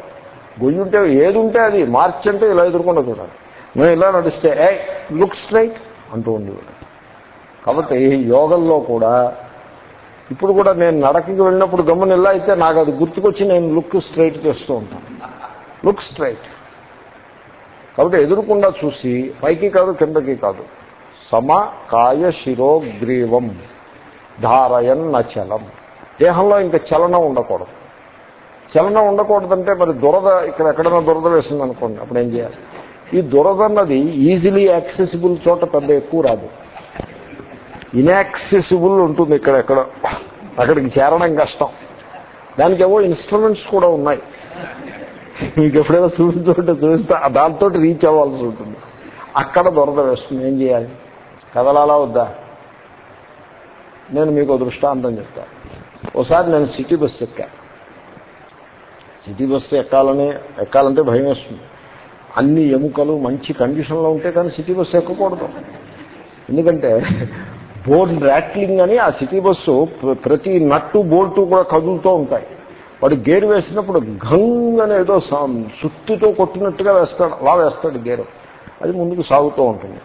గొయ్యి ఉంటే ఏది ఉంటే అది మార్చి అంటే ఇలా ఎదుర్కొండదు చూడాలి. మేము ఇలా నడిస్తే ఏ లుక్ స్ట్రైట్ అంటూ ఉండేవాడు కాబట్టి యోగంలో కూడా ఇప్పుడు కూడా నేను నడకకి వెళ్ళినప్పుడు గమ్మున ఇలా అయితే నాకు అది గుర్తుకొచ్చి నేను లుక్ స్ట్రైట్ చేస్తూ ఉంటాను. లుక్ స్ట్రైట్ కాబట్టి ఎదురుకుండా చూసి పైకి కాదు కిందకి కాదు. సమ కాయ శిరోగ్రీవం. ధారయన్ నచలం దేహంలో ఇంకా చలనం ఉండకూడదు. చలనం ఉండకూడదంటే మరి దురద ఇక్కడ ఎక్కడైనా దురద వేసింది అనుకోండి అప్పుడు ఏం చేయాలి? ఈ దురద అన్నది ఈజీలీ యాక్సెసిబుల్ చోట పెద్ద ఎక్కువ రాదు. ఇన్యాక్సెసిబుల్ ఉంటుంది ఇక్కడెక్కడ అక్కడికి చేరడం కష్టం. దానికి ఏవో ఇన్స్ట్రుమెంట్స్ కూడా ఉన్నాయి. మీకు ఎప్పుడైనా చూపించుకుంటే చూపిస్తే. దాంతో రీచ్ అవ్వాల్సి ఉంటుంది. అక్కడ దొరద వేస్తుంది. ఏం చేయాలి? కదలాలా వద్దా? నేను మీకు దృష్టాంతం చెప్తాను ఒకసారి నేను సిటీ బస్సు ఎక్కా. సిటీ బస్సు ఎక్కాలని ఎక్కాలంటే భయం వేస్తుంది. అన్ని ఎముకలు మంచి కండిషన్లో ఉంటే కానీ సిటీ బస్సు ఎక్కకూడదు. ఎందుకంటే బోర్డ్ ర్యాట్లింగ్ అని ఆ సిటీ బస్సు ప్రతి నట్టు బోల్టు కూడా కదులుతూ ఉంటాయి. వాడు గేరు వేసినప్పుడు గంగ్ అని ఏదో సుత్తితో కొట్టినట్టుగా వేస్తాడు అలా వేస్తాడు గేరు. అది ముందుకు సాగుతూ ఉంటుంది.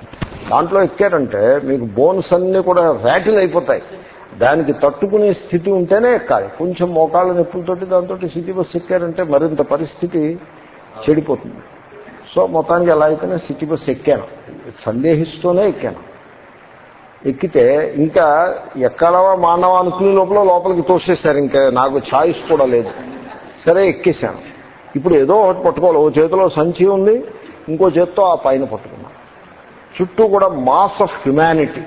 దాంట్లో ఎక్కారంటే మీకు బోన్స్ అన్నీ కూడా ర్యాటిల్ అయిపోతాయి. దానికి తట్టుకునే స్థితి ఉంటేనే ఎక్కాలి. కొంచెం మోకాళ్ళ నొప్పులతోటి దాంతో సిటీ బస్సు ఎక్కారంటే మరింత పరిస్థితి చెడిపోతుంది. సో మొత్తానికి ఎలా అయితేనే సిటీ బస్సు ఎక్కాను. సందేహిస్తూనే ఎక్కాను. ఎక్కితే ఇంకా ఎక్కడవా మానవ అనుకునే లోపల లోపలికి తోసేశారు. ఇంకా నాకు ఛాయిస్ కూడా లేదు. సరే ఎక్కేశాను. ఇప్పుడు ఏదో ఒకటి పట్టుకోవాలి. ఓ చేతిలో సంచి ఉంది. ఇంకో చేత్తో ఆ పైన పట్టుకున్నాను. చుట్టూ కూడా మాస్ ఆఫ్ హ్యుమానిటీ.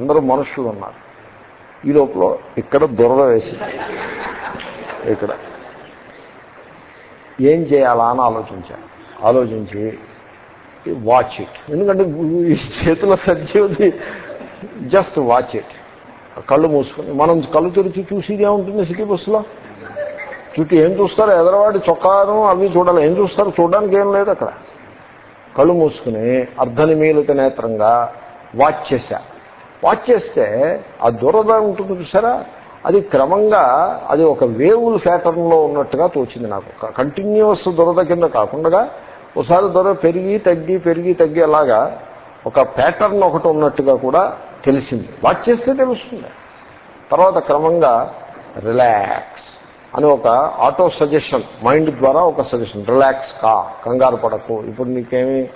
అందరూ మనుషులు ఉన్నారు. ఈ లోపల ఇక్కడ దురద వేసి ఇక్కడ. ఏం చేయాలా అని ఆలోచించాను ఆలోచించి వాచ్ ఇట్ ఎందుకంటే ఈ చేతిలో సంచి ఉంది. Just watch it. కళ్ళు మూసుకుని. మనం కళ్ళు తెరిచి చూసేది ఏముంటుంది సిటీ బస్సులో? చుట్టూ ఏం చూస్తారు? ఎదరవాడి చొక్కాను అవి చూడాలి. ఏం చూస్తారు? చూడడానికి ఏం లేదు అక్కడ. కళ్ళు మూసుకుని అర్ధనిమీలిత నేత్రంగా వాచ్ చేశా. వాచ్ చేస్తే ఆ దురద ఉంటుంది చూసారా? అది క్రమంగా అది ఒక వేవుల్ ప్యాటర్న్లో ఉన్నట్టుగా తోచింది నాకు. కంటిన్యూస్ దురద కింద కాకుండా ఒకసారి దొర పెరిగి తగ్గి పెరిగి తగ్గి అలాగా ఒక ప్యాటర్న్ ఒకటి ఉన్నట్టుగా కూడా తెలిసింది. వాచ్ చేస్తే తెలుస్తుంది. తర్వాత క్రమంగా రిలాక్స్ అని ఒక ఆటో సజెషన్ మైండ్ ద్వారా ఒక సజెషన్ రిలాక్స్ కా కంగారు పడకు. ఇప్పుడు నీకేమీ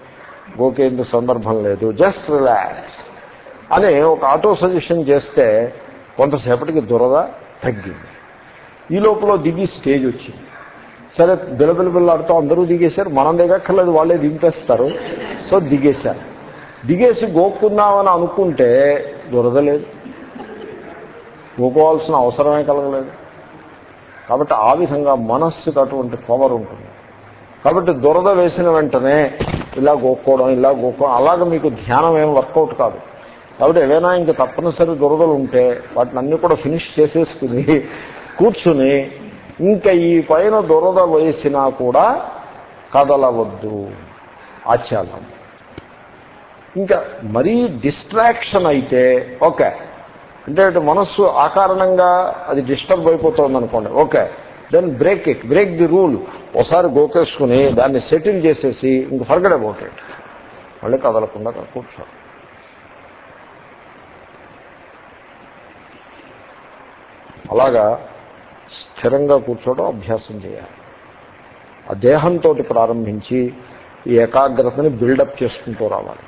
గోకేందు సందర్భం లేదు. జస్ట్ రిలాక్స్ అని ఒక ఆటో సజెషన్ చేస్తే కొంతసేపటికి దురద తగ్గింది. ఈ లోపల దిగి స్టేజ్ వచ్చింది. సరే బిలబిల అందరూ దిగేశారు. మనం దిగక్కర్లేదు వాళ్ళే దింపేస్తారు. సో దిగేశారు. దిగేసి గోక్కుందామని అనుకుంటే దురద లేదు. గోకోవాల్సిన అవసరమే కలగలేదు. కాబట్టి ఆ విధంగా మనస్సుకు అటువంటి పవర్ ఉంటుంది. కాబట్టి దురద వేసిన వెంటనే ఇలా గోక్కోవడం ఇలా గోక్కోవడం అలాగ మీకు ధ్యానం ఏం వర్కౌట్ కాదు. కాబట్టి ఏవైనా ఇంక తప్పనిసరి దురదలు ఉంటే వాటిని అన్నీ కూడా ఫినిష్ చేసేసుకుని కూర్చుని ఇంకా ఈ పైన దురద వేసినా కూడా కదలవద్దు. ఆచారం ఇంకా మరీ డిస్ట్రాక్షన్ అయితే ఓకే అంటే మనస్సు ఆ కారణంగా అది డిస్టర్బ్ అయిపోతుంది అనుకోండి okay then break it break the rule ఒకసారి గోకేసుకుని దాన్ని సెటిల్ చేసేసి ఇంక ఫర్గడ్ అబౌట్ ఇట్ మళ్ళీ కదలకుండా కూర్చో అలాగా స్థిరంగా కూర్చోవడం అభ్యాసం చేయాలి. ఆ దేహంతో ప్రారంభించి ఈ ఏకాగ్రతని బిల్డప్ చేసుకుంటూ రావాలి.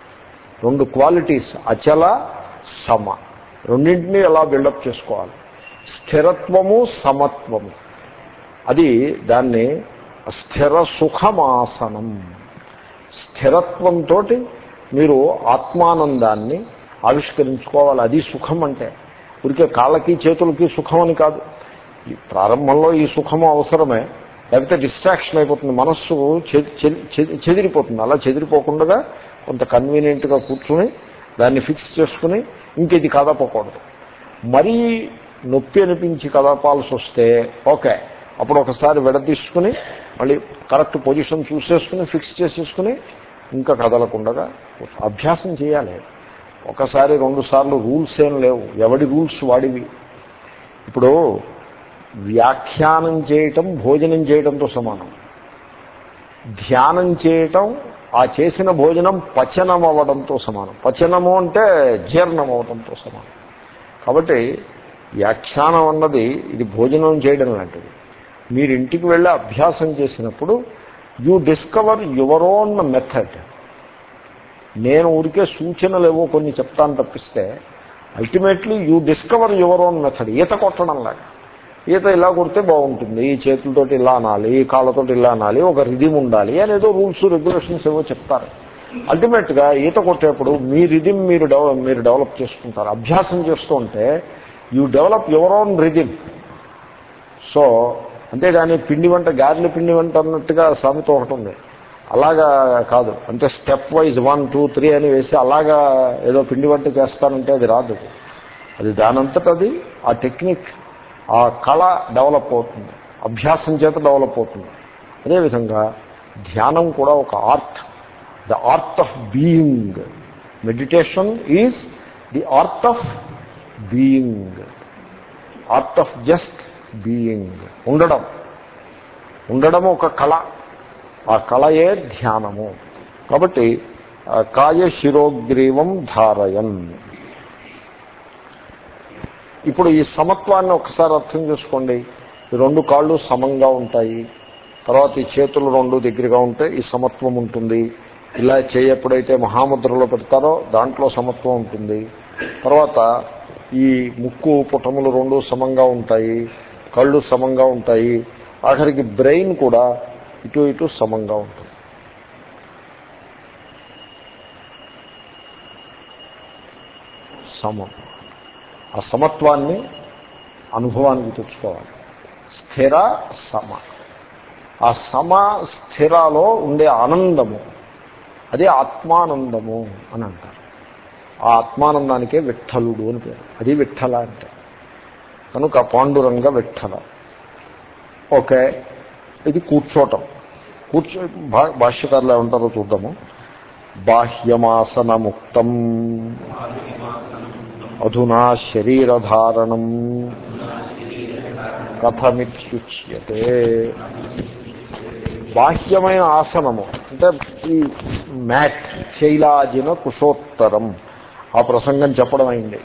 రెండు క్వాలిటీస్ అచల సమ. రెండింటినీ ఎలా బిల్డప్ చేసుకోవాలి? స్థిరత్వము సమత్వము. అది దాన్ని స్థిర సుఖమాసనం. స్థిరత్వంతో మీరు ఆత్మానందాన్ని ఆవిష్కరించుకోవాలి. అది సుఖం అంటే. ఊరికే కాళ్ళకి చేతులకి సుఖం అని కాదు. ప్రారంభంలో ఈ సుఖము అవసరమే. లేకపోతే డిస్ట్రాక్షన్ అయిపోతుంది. మనస్సు చెదిరిపోతుంది. అలా చెదిరిపోకుండా కొంత కన్వీనియంట్గా కూర్చుని దాన్ని ఫిక్స్ చేసుకుని ఇంక ఇది కదపకూడదు మరీ నొప్పి అనిపించి కదపాల్సి వస్తే ఓకే. అప్పుడు ఒకసారి విడదీసుకుని మళ్ళీ కరెక్ట్ పొజిషన్ చూసేసుకుని ఫిక్స్ చేసేసుకుని ఇంకా కదలకుండా అభ్యాసం చేయాలి. ఒకసారి రెండు సార్లు రూల్స్ ఏం లేవు. ఎవడి రూల్స్ వాడివి? ఇప్పుడు వ్యాఖ్యానం చేయటం భోజనం చేయటంతో సమానం. ధ్యానం చేయటం ఆ చేసిన భోజనం పచనం అవ్వడంతో సమానం. పచనము అంటే జీర్ణం అవడంతో సమానం. కాబట్టి వ్యాఖ్యానం అన్నది ఇది భోజనం చేయడం లాంటిది. మీరు ఇంటికి వెళ్ళి అభ్యాసం చేసినప్పుడు you discover your own method. నేను ఊరికే సూచనలు ఏవో కొన్ని చెప్తాను తప్పిస్తే ultimately you discover your own method ఈత కొట్టడం లాగా. ఈత ఇలా కొడితే బాగుంటుంది. ఈ చేతులతోటి ఇలా అనాలి ఈ కాళ్ళతోటి ఇలా అనాలి ఒక రిధిమ్ ఉండాలి అనేదో రూల్స్ రెగ్యులేషన్స్ ఏవో చెప్తారు. అల్టిమేట్గా ఈత కొట్టేప్పుడు మీ రిధిమ్ మీరు డెవలప్ మీరు డెవలప్ చేసుకుంటారు. అభ్యాసం చేస్తూ ఉంటే you develop your own rhythm so అంతేగాని పిండి వంట గారెలు పిండి వంట అన్నట్టుగా సామెత ఒకటి ఉంది. అలాగా కాదు. అంటే step wise one two three అని వేసి అలాగా ఏదో పిండి వంట చేస్తానంటే అది రాదు. అది దానంతట అది ఆ టెక్నిక్ ఆ కళ డెవలప్ అవుతుంది. అభ్యాసం చేత డెవలప్ అవుతుంది. అదేవిధంగా ధ్యానం కూడా ఒక art. The art of being. Meditation is the art of being. Art of just being. ఉండడం. ఉండడం ఒక కళ. ఆ కళయే ధ్యానము. కాబట్టి కాయ శిరోగ్రీవం ధారయన్. ఇప్పుడు ఈ సమత్వాన్ని ఒకసారి అర్థం చేసుకోండి. ఈ రెండు కాళ్ళు సమంగా ఉంటాయి. తర్వాత ఈ చేతులు రెండు దగ్గరగా ఉంటే ఈ సమత్వం ఉంటుంది. ఇలా చేయప్పుడైతే మహాముద్రలో పెడతారో దాంట్లో సమత్వం ఉంటుంది. తర్వాత ఈ ముక్కు పుటములు రెండు సమంగా ఉంటాయి. కళ్ళు సమంగా ఉంటాయి. ఆఖరికి బ్రెయిన్ కూడా ఇటు ఇటు సమంగా ఉంటుంది. సమం. ఆ సమత్వాన్ని అనుభవానికి తెచ్చుకోవాలి. స్థిర సమ. ఆ సమ స్థిరలో ఉండే ఆనందము అదే ఆత్మానందము అని అంటారు. ఆ ఆత్మానందానికే విఠలుడు అని పేరు. అది విఠల అంటే. కనుక పాండురంగ విఠల. ఓకే ఇది కూర్చోటం. కూర్చో భాష్యకారులు ఏమంటారో చూద్దాము. బాహ్యమాసనముక్తం. అధునా శరీరధారణం కథమిత్యుచ్యతే బాహ్యమైన ఆసనము అంటే ఈ మ్యాట్ శైలాజిన కుశోత్తరం ఆ ప్రసంగం చెప్పడం అయింది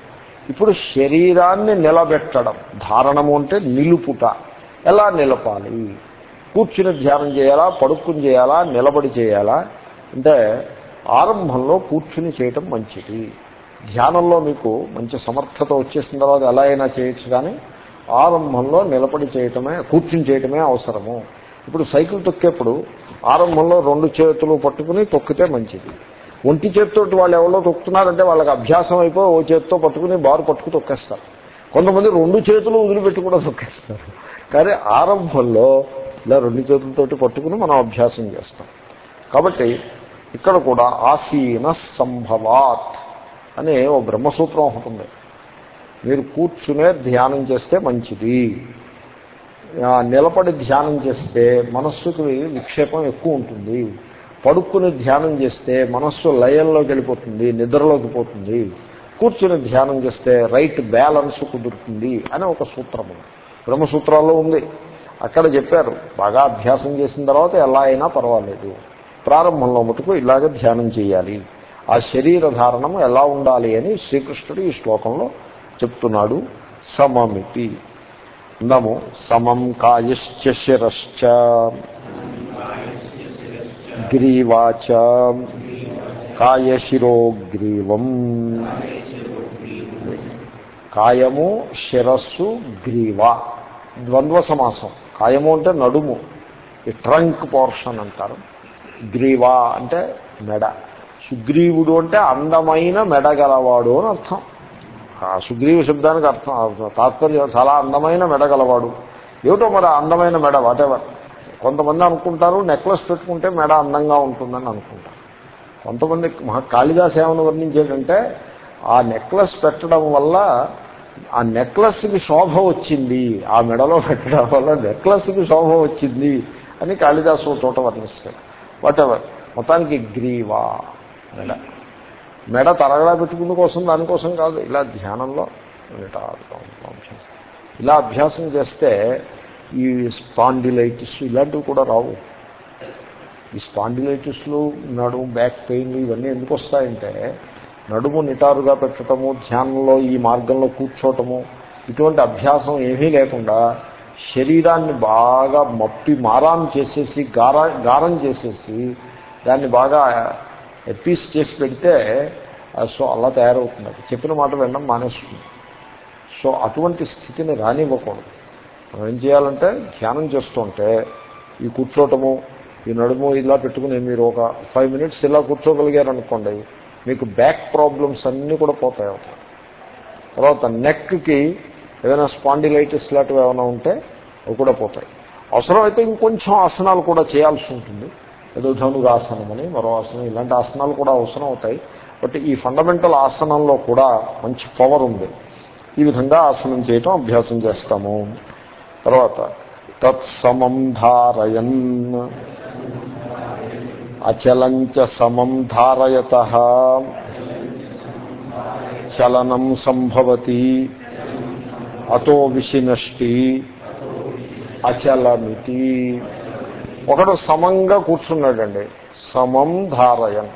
ఇప్పుడు శరీరాన్ని నిలబెట్టడం ధారణము అంటే నిలుపుట. ఎలా నిలపాలి? కూర్చుని ధ్యానం చేయాలా? పడుక్కుని చేయాలా? నిలబడి చేయాలా? అంటే ఆరంభంలో కూర్చుని చేయటం మంచిది. ధ్యానంలో మీకు మంచి సమర్థత వచ్చేసిన తర్వాత ఎలా అయినా చేయొచ్చు కానీ ఆరంభంలో నిలబడి చేయటమే కూర్చుని చేయటమే అవసరము. ఇప్పుడు సైకిల్ తొక్కేప్పుడు ఆరంభంలో రెండు చేతులు పట్టుకుని తొక్కితే మంచిది. ఒంటి చేతితోటి వాళ్ళు ఎవరో తొక్కుతున్నారంటే వాళ్ళకి అభ్యాసం అయిపోయి ఓ చేతితో పట్టుకుని బారు పట్టుకు తొక్కేస్తారు. కొంతమంది రెండు చేతులు వదిలిపెట్టి కూడా తొక్కేస్తారు. కానీ ఆరంభంలో ఇలా రెండు చేతులతోటి పట్టుకుని మనం అభ్యాసం చేస్తాం. కాబట్టి ఇక్కడ కూడా ఆసీన సంభవాత్ అనే ఓ బ్రహ్మసూత్రం ఒకటి ఉంది మీరు కూర్చునే ధ్యానం చేస్తే మంచిది. నిలబడి ధ్యానం చేస్తే మనస్సుకి విక్షేపం ఎక్కువ ఉంటుంది. పడుక్కుని ధ్యానం చేస్తే మనస్సు లయంలోకి వెళ్ళిపోతుంది నిద్రలోకి పోతుంది. కూర్చుని ధ్యానం చేస్తే రైట్ బ్యాలెన్స్ కుదురుతుంది అని ఒక సూత్రము బ్రహ్మసూత్రాల్లో ఉంది. అక్కడ చెప్పారు బాగా అభ్యాసం చేసిన తర్వాత ఎలా అయినా పర్వాలేదు. ప్రారంభంలో మటుకు ఇలాగ ధ్యానం చేయాలి. ఆ శరీర ధారణం ఎలా ఉండాలి అని శ్రీకృష్ణుడు ఈ శ్లోకంలో చెప్తున్నాడు. సమమితి. నము సమం కాయశ్చ శిరశ్చ. గ్రీవాచ. కాయశిరోగ్రీవం కాయము శిరస్సు గ్రీవ. ద్వంద్వ సమాసం. కాయము అంటే నడుము. ఈ ట్రంక్ పోర్షన్ అంటారు. గ్రీవా అంటే మెడ. సుగ్రీవుడు అంటే అందమైన మెడ గలవాడు అని అర్థం. ఆ సుగ్రీవ శబ్దానికి అర్థం తాత్పర్యం చాలా అందమైన మెడ గలవాడు. ఏమిటో మరి అందమైన మెడ వాటెవర్ కొంతమంది అనుకుంటారు నెక్లెస్ పెట్టుకుంటే మెడ అందంగా ఉంటుందని అనుకుంటారు. కొంతమంది మహా కాళిదాస్ ఏమని వర్ణించేటంటే ఆ నెక్లెస్ పెట్టడం వల్ల ఆ నెక్లెస్కి శోభ వచ్చింది ఆ మెడలో పెట్టడం వల్ల నెక్లెస్కి శోభ వచ్చింది అని కాళిదాసు చోట వర్ణిస్తాడు. వాటెవర్ మొత్తానికి గ్రీవా. మెడ మెడ తరగడా పెట్టుకున్న కోసం దానికోసం కాదు. ఇలా ధ్యానంలో ఇలా అభ్యాసం చేస్తే ఈ స్పాండిలైటిస్ ఇలాంటివి కూడా రావు. ఈ స్పాండిలైటిస్లు నడుము బ్యాక్ పెయిన్లు ఇవన్నీ ఎందుకు వస్తాయంటే నడుము నిటారుగా పెట్టడము ధ్యానంలో ఈ మార్గంలో కూర్చోవటము ఇటువంటి అభ్యాసం ఏమీ లేకుండా శరీరాన్ని బాగా మప్పి మారాం చేసేసి గార గారం చేసేసి దాన్ని బాగా పీస్ చేసి పెడితే సో అలా తయారవుతుంది. చెప్పిన మాట వినడం మానేస్తుంది. సో అటువంటి స్థితిని రానివ్వకూడదు. మనం ఏం చేయాలంటే ధ్యానం చేస్తుంటే ఈ కూర్చోటము ఈ నడుము ఇలా పెట్టుకుని మీరు ఒక ఫైవ్ మినిట్స్ ఇలా కూర్చోగలిగారనుకోండి మీకు బ్యాక్ ప్రాబ్లమ్స్ అన్నీ కూడా పోతాయి తర్వాత నెక్కి ఏదైనా స్పాండిలైటిస్ లాంటివి ఏమైనా ఉంటే అవి కూడా పోతాయి. అవసరమైతే ఇంకొంచెం ఆసనాలు కూడా చేయాల్సి ఉంటుంది. ఏదో ధనుగాసనం అని మరో ఆసనం ఇలాంటి ఆసనాలు కూడా అవసరం అవుతాయి. బట్ ఈ ఫండమెంటల్ ఆసనంలో కూడా మంచి పవర్ ఉంది. ఈ విధంగా ఆసనం చేయటం అభ్యాసం చేస్తాము. తర్వాత తత్సమం ధారయన్ అచలంచ సమం ధారయత చలనం సంభవతి అతో విశినష్టి అచలమితి. ఒకడు సమంగా కూర్చున్నాడండి. సమం ధారయన్.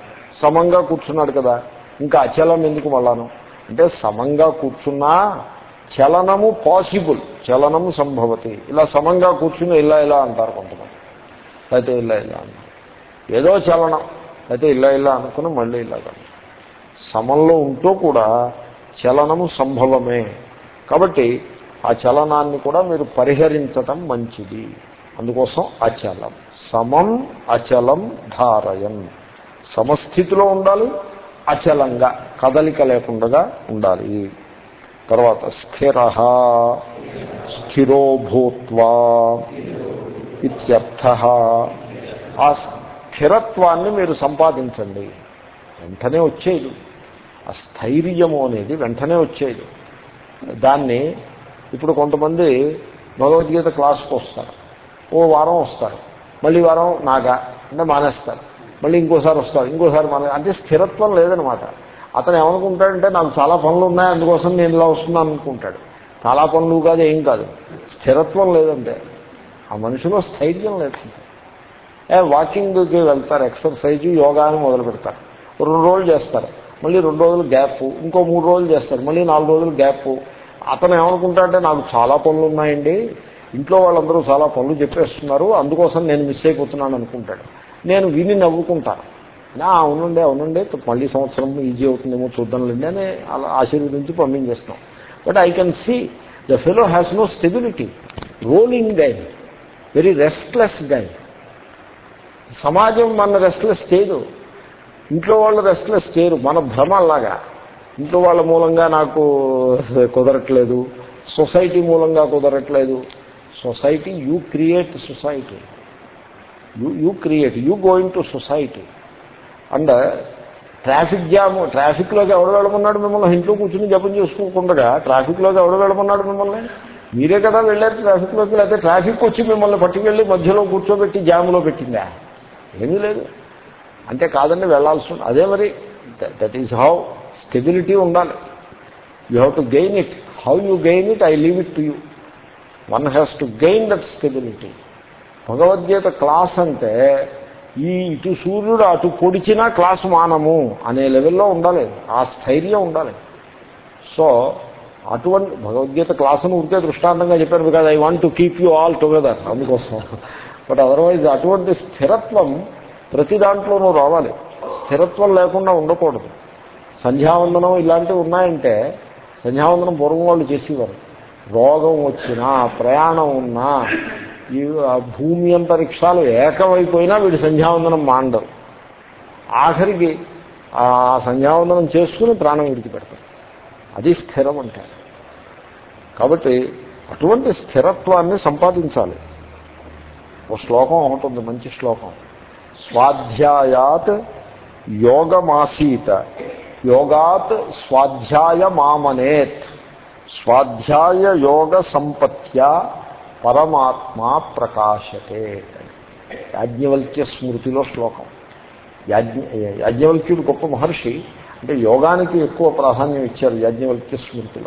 సమంగా కూర్చున్నాడు కదా. ఇంకా అచలం ఎందుకు మళ్ళాను? అంటే సమంగా కూర్చున్నా చలనము పాసిబుల్. చలనము సంభవతి. ఇలా సమంగా కూర్చుని ఇలా ఇలా అంటారు కొంతమంది. అయితే ఇలా ఇలా అంటారు. ఏదో చలనం. అయితే ఇలా ఇలా అనుకుని మళ్ళీ ఇలా సమంలో ఉంటూ కూడా చలనము సంభవమే. కాబట్టి ఆ చలనాన్ని కూడా మీరు పరిహరించటం మంచిది. అందుకోసం అచలం. సమం అచలం ధారయం. సమస్థితిలో ఉండాలి అచలంగా కదలిక లేకుండా ఉండాలి. తర్వాత స్థిర స్థిరో భూత్వా ఇత్యర్థ. ఆ స్థిరత్వాన్ని మీరు సంపాదించండి. వెంటనే వచ్చేది ఆ స్థైర్యము అనేది వెంటనే వచ్చేది దాన్ని ఇప్పుడు కొంతమంది భగవద్గీత క్లాస్కి వస్తారు ఓ వారం వస్తారు. మళ్ళీ వారం నాగా అంటే మానేస్తారు. మళ్ళీ ఇంకోసారి వస్తారు. ఇంకోసారి మానే అంటే స్థిరత్వం లేదనమాట. అతను ఏమనుకుంటాడంటే నాకు చాలా పనులు ఉన్నాయి అందుకోసం నేను ఇలా వస్తున్నాను అనుకుంటాడు. చాలా పనులు కాదు ఏం కాదు. స్థిరత్వం లేదంటే. ఆ మనిషిలో స్థైర్యం లేదంటే ఏ వాకింగ్కి వెళ్తారు ఎక్సర్సైజ్ యోగాని మొదలు పెడతారు. రెండు రోజులు చేస్తారు. మళ్ళీ రెండు రోజులు గ్యాప్ ఇంకో మూడు రోజులు చేస్తారు. మళ్ళీ నాలుగు రోజులు గ్యాప్. అతను ఏమనుకుంటాడంటే నాకు చాలా పనులు ఉన్నాయండి ఇంట్లో వాళ్ళందరూ చాలా పనులు చెప్పేస్తున్నారు అందుకోసం నేను మిస్ అయిపోతున్నాను అనుకుంటాడు. నేను విని నవ్వుకుంటాను. నా అవునండి అవునండి మళ్ళీ సంవత్సరం ఈజీ అవుతుందేమో చూద్దాంలేండి అని అలా ఆశీర్వదించి పంపించేస్తున్నాం but I can see the fellow has no stability rolling guy very restless guy సమాజం మన రెస్ట్లెస్ చేయదు. ఇంట్లో వాళ్ళు రెస్ట్లెస్ చేయరు. మన భ్రమ అలాగా. ఇంట్లో వాళ్ళ మూలంగా నాకు కుదరట్లేదు. సొసైటీ మూలంగా కుదరట్లేదు. Society you create society. You you create you going to society. And traffic jam ట్రాఫిక్లోకి ఎవడు వెళ్ళమన్నాడు మిమ్మల్ని? ఇంట్లో కూర్చుని జపం చేసుకోకుండా ట్రాఫిక్లోకి ఎవడు వెళ్ళమన్నాడు మిమ్మల్ని? మీరే కదా వెళ్ళారు ట్రాఫిక్లోకి లేకపోతే ట్రాఫిక్ వచ్చి మిమ్మల్ని పట్టుకెళ్ళి మధ్యలో కూర్చోబెట్టి జామ్లో పెట్టిందా? ఏమీ లేదు. అంటే కాదండి వెళ్ళాల్సి అదే మరి దట్ ఈజ్ హౌ స్టెబిలిటీ ఉండాలి. You have to gain it how you gain it I leave it to you one has to gain that stability. Bhagavad Gita class అంటే ఈ ఇటు సూర్యుడు అటు పొడిచినా క్లాసు మానము అనే లెవెల్లో ఉండాలి. ఆ స్థైర్యం ఉండాలి. సో అటువంటి భగవద్గీత క్లాసును ఉంటే దృష్టాంతంగా చెప్పారు because I want to keep you all together అందుకోసం. బట్ అదర్వైజ్ అటువంటి స్థిరత్వం ప్రతి దాంట్లోనూ రావాలి. స్థిరత్వం లేకుండా ఉండకూడదు. సంధ్యావందనం ఇలాంటివి ఉన్నాయంటే సంధ్యావందనం పూర్వం వాళ్ళు చేసేవారు. రోగం వచ్చినా ప్రయాణం ఉన్నా ఈ భూమి అంతరిక్షాలు ఏకమైపోయినా వీడి సంధ్యావందనం మాండరు. ఆఖరికి ఆ సంధ్యావందనం చేసుకుని ప్రాణం విడిచిపెడతారు అది స్థిరం అంటారు. కాబట్టి అటువంటి స్థిరత్వాన్ని సంపాదించాలి. ఓ శ్లోకం ఉంటుంది మంచి శ్లోకం. స్వాధ్యాయాత్ యోగమాసీత. యోగాత్ స్వాధ్యాయ మామనేత్. స్వాధ్యాయ యోగ సంపత్య పరమాత్మా ప్రకాశతే. యాజ్ఞవల్క్య స్మృతిలో శ్లోకం. యాజ్ఞ యాజ్ఞవల్క్యుడు గొప్ప మహర్షి అంటే యోగానికి ఎక్కువ ప్రాధాన్యం ఇచ్చారు యాజ్ఞవల్క్య స్మృతిలో.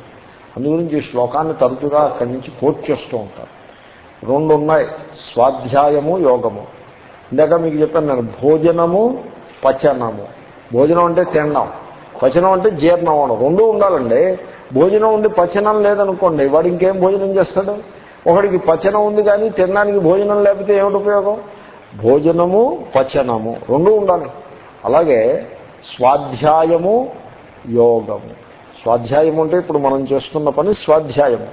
అందుగురించి ఈ శ్లోకాన్ని తరచుగా అక్కడి నుంచి కోట్ చేస్తూ ఉంటారు. రెండు ఉన్నాయి స్వాధ్యాయము యోగము. ఇందాక మీకు చెప్పాను నేను భోజనము పచనము. భోజనం అంటే తినడం. పచనం అంటే జీర్ణం అవడం. రెండూ ఉండాలండి. భోజనం ఉండి పచనం లేదనుకోండి వాడు ఇంకేం భోజనం చేస్తాడు? ఒకడికి పచనం ఉంది కానీ తినడానికి భోజనం లేకపోతే ఏమిటి ఉపయోగం? భోజనము పచనము రెండు ఉండాలి. అలాగే స్వాధ్యాయము యోగము. స్వాధ్యాయం అంటే ఇప్పుడు మనం చేస్తున్న పని స్వాధ్యాయము.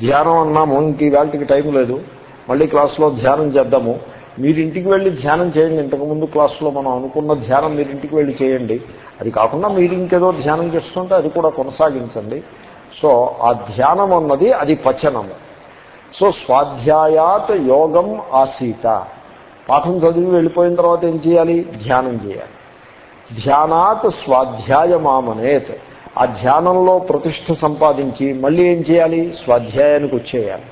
ధ్యానం అన్నాము ఇంక ఇవాళకి టైం లేదు. మళ్ళీ క్లాసులో ధ్యానం చేద్దాము. మీరు ఇంటికి వెళ్ళి ధ్యానం చేయండి. ఇంతకుముందు క్లాసులో మనం అనుకున్న ధ్యానం మీరు ఇంటికి వెళ్ళి చేయండి. అది కాకుండా మీరు ఇంకేదో ధ్యానం చేస్తుంటే అది కూడా కొనసాగించండి. సో ఆ ధ్యానం అన్నది అది పచనము. సో స్వాధ్యాయాత్ యోగం ఆసీత. పాఠం చదివి వెళ్ళిపోయిన తర్వాత ఏం చేయాలి? ధ్యానం చేయాలి. ధ్యానాత్ స్వాధ్యాయమామనేత్. ఆ ధ్యానంలో ప్రతిష్ట సంపాదించి మళ్ళీ ఏం చేయాలి? స్వాధ్యాయానికి వచ్చేయాలి.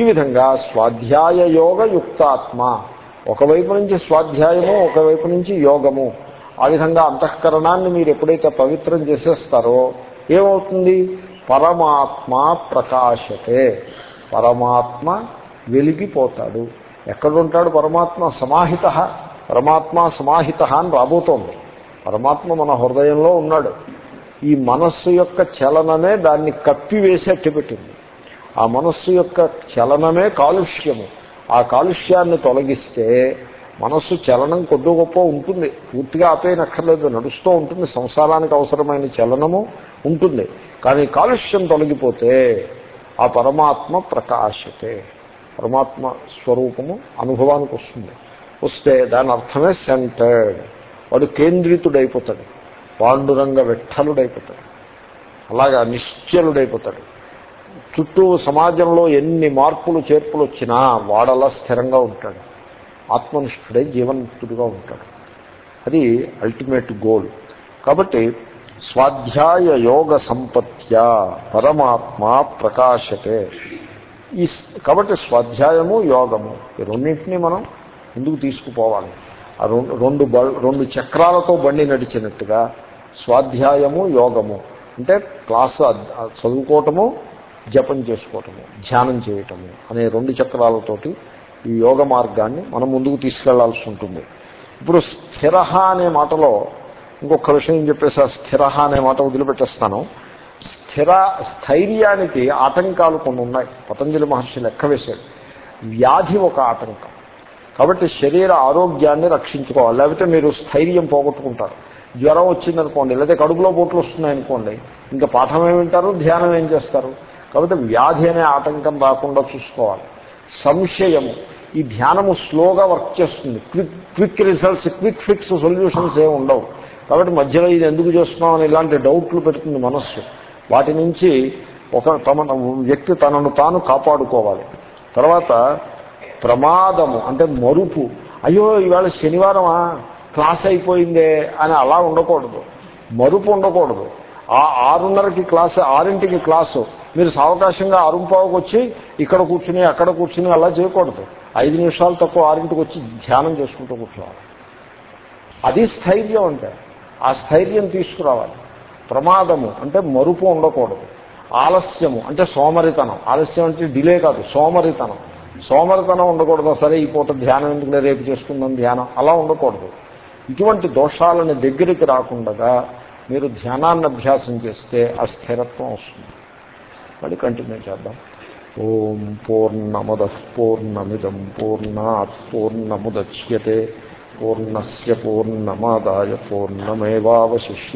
ఈ విధంగా స్వాధ్యాయ యోగ యుక్తాత్మ ఒకవైపు నుంచి స్వాధ్యాయము ఒకవైపు నుంచి యోగము. ఆ విధంగా అంతఃకరణాన్ని మీరు ఎప్పుడైతే పవిత్రం చేసేస్తారో ఏమవుతుంది? పరమాత్మ ప్రకాశతే. పరమాత్మ వెలిగిపోతాడు. ఎక్కడుంటాడు పరమాత్మ? సమాహిత. పరమాత్మ సమాహిత అని రాబోతోంది. పరమాత్మ మన హృదయంలో ఉన్నాడు. ఈ మనస్సు యొక్క చలనమే దాన్ని కప్పివేసేట్టు పెట్టింది ఆ మనస్సు యొక్క చలనమే కాలుష్యము. ఆ కాలుష్యాన్ని తొలగిస్తే మనస్సు చలనం కొద్ది గొప్ప ఉంటుంది. పూర్తిగా ఆపేయనక్కర్లేదు. నడుస్తూ ఉంటుంది. సంసారానికి అవసరమైన చలనము ఉంటుంది. కానీ కాలుష్యం తొలగిపోతే ఆ పరమాత్మ ప్రకాశతే. పరమాత్మ స్వరూపము అనుభవానికి వస్తుంది. వస్తే దాని అర్థమే సెంటర్డ్ వాడు కేంద్రితుడైపోతాడు. పాండురంగ విఠలుడైపోతాడు. అలాగా నిశ్చలుడైపోతాడు. చుట్టూ సమాజంలో ఎన్ని మార్పులు చేర్పులు వచ్చినా వాడలా స్థిరంగా ఉంటాడు. ఆత్మనిష్ఠుడై జీవన్ముక్తుడిగా ఉంటాడు. అది అల్టిమేట్ గోల్ కాబట్టి స్వాధ్యాయ యోగ సంపత్య పరమాత్మ ప్రకాశతే. ఈ కాబట్టి స్వాధ్యాయము యోగము ఈ రెండింటినీ మనం ముందుకు తీసుకుపోవాలి. ఆ రెండు రెండు రెండు చక్రాలతో బండి నడిచినట్టుగా స్వాధ్యాయము యోగము అంటే క్లాసు చదువుకోవటము జపం చేసుకోవటము ధ్యానం చేయటము అనే రెండు చక్రాలతోటి ఈ యోగ మార్గాన్ని మనం ముందుకు తీసుకెళ్ళాల్సి ఉంటుంది. ఇప్పుడు స్థిర అనే మాటలో ఇంకొక విషయం చెప్పేసి స్థిర అనే మాట వదిలిపెట్టేస్తాను. స్థిర స్థైర్యానికి ఆటంకాలు కొన్ని ఉన్నాయి. పతంజలి మహర్షి లెక్క వేశాడు. వ్యాధి ఒక ఆటంకం. కాబట్టి శరీర ఆరోగ్యాన్ని రక్షించుకోవాలి. లేకపోతే మీరు స్థైర్యం పోగొట్టుకుంటారు. జ్వరం వచ్చిందనుకోండి లేకపోతే కడుపులో పోట్లు వస్తున్నాయనుకోండి ఇంకా పాఠం ఏమి వింటారు? ధ్యానం ఏం చేస్తారు? కాబట్టి వ్యాధి అనే ఆటంకం రాకుండా చూసుకోవాలి. సంశయము. ఈ ధ్యానము స్లోగా వర్క్ చేస్తుంది. Quick quick results quick fix solutions ఏమి ఉండవు. కాబట్టి మధ్యలో ఇది ఎందుకు చేస్తున్నాం అని ఇలాంటి డౌట్లు పెడుతుంది మనస్సు. వాటి నుంచి ఒక తమ వ్యక్తి తనను తాను కాపాడుకోవాలి. తర్వాత ప్రమాదము అంటే మరుపు. అయ్యో ఇవాళ శనివారమా? క్లాస్ అయిపోయిందే అని అలా ఉండకూడదు. మరుపు ఉండకూడదు. ఆ ఆరున్నరకి క్లాసు ఆరింటికి క్లాసు. మీరు సావకాశంగా అరుంపావుకు వచ్చి ఇక్కడ కూర్చుని అక్కడ కూర్చుని అలా చేయకూడదు. ఐదు నిమిషాలు తక్కువ ఆరింటికి వచ్చి ధ్యానం చేసుకుంటూ కూర్చోవాలి. అది స్థైర్యం అంటే ఆ స్థైర్యం తీసుకురావాలి. ప్రమాదము అంటే మరుపు ఉండకూడదు. ఆలస్యము అంటే సోమరితనం. ఆలస్యం అంటే డిలే కాదు సోమరితనం. సోమరితనం ఉండకూడదు సరే ఈ పూట ధ్యానం ఎందుకు రేపు చేసుకుందాం ధ్యానం. అలా ఉండకూడదు. ఇటువంటి దోషాలను దగ్గరికి రాకుండా మీరు ధ్యానాన్ని అభ్యాసం చేస్తే ఆ స్థిరత్వం వస్తుంది. మళ్ళీ కంటిన్యూ చేద్దాం. ఓం పూర్ణమద పూర్ణమిదం పూర్ణాత్ పూర్ణముద్యతే పూర్ణస్ పూర్ణమాదాయ పూర్ణమేవాశిష్య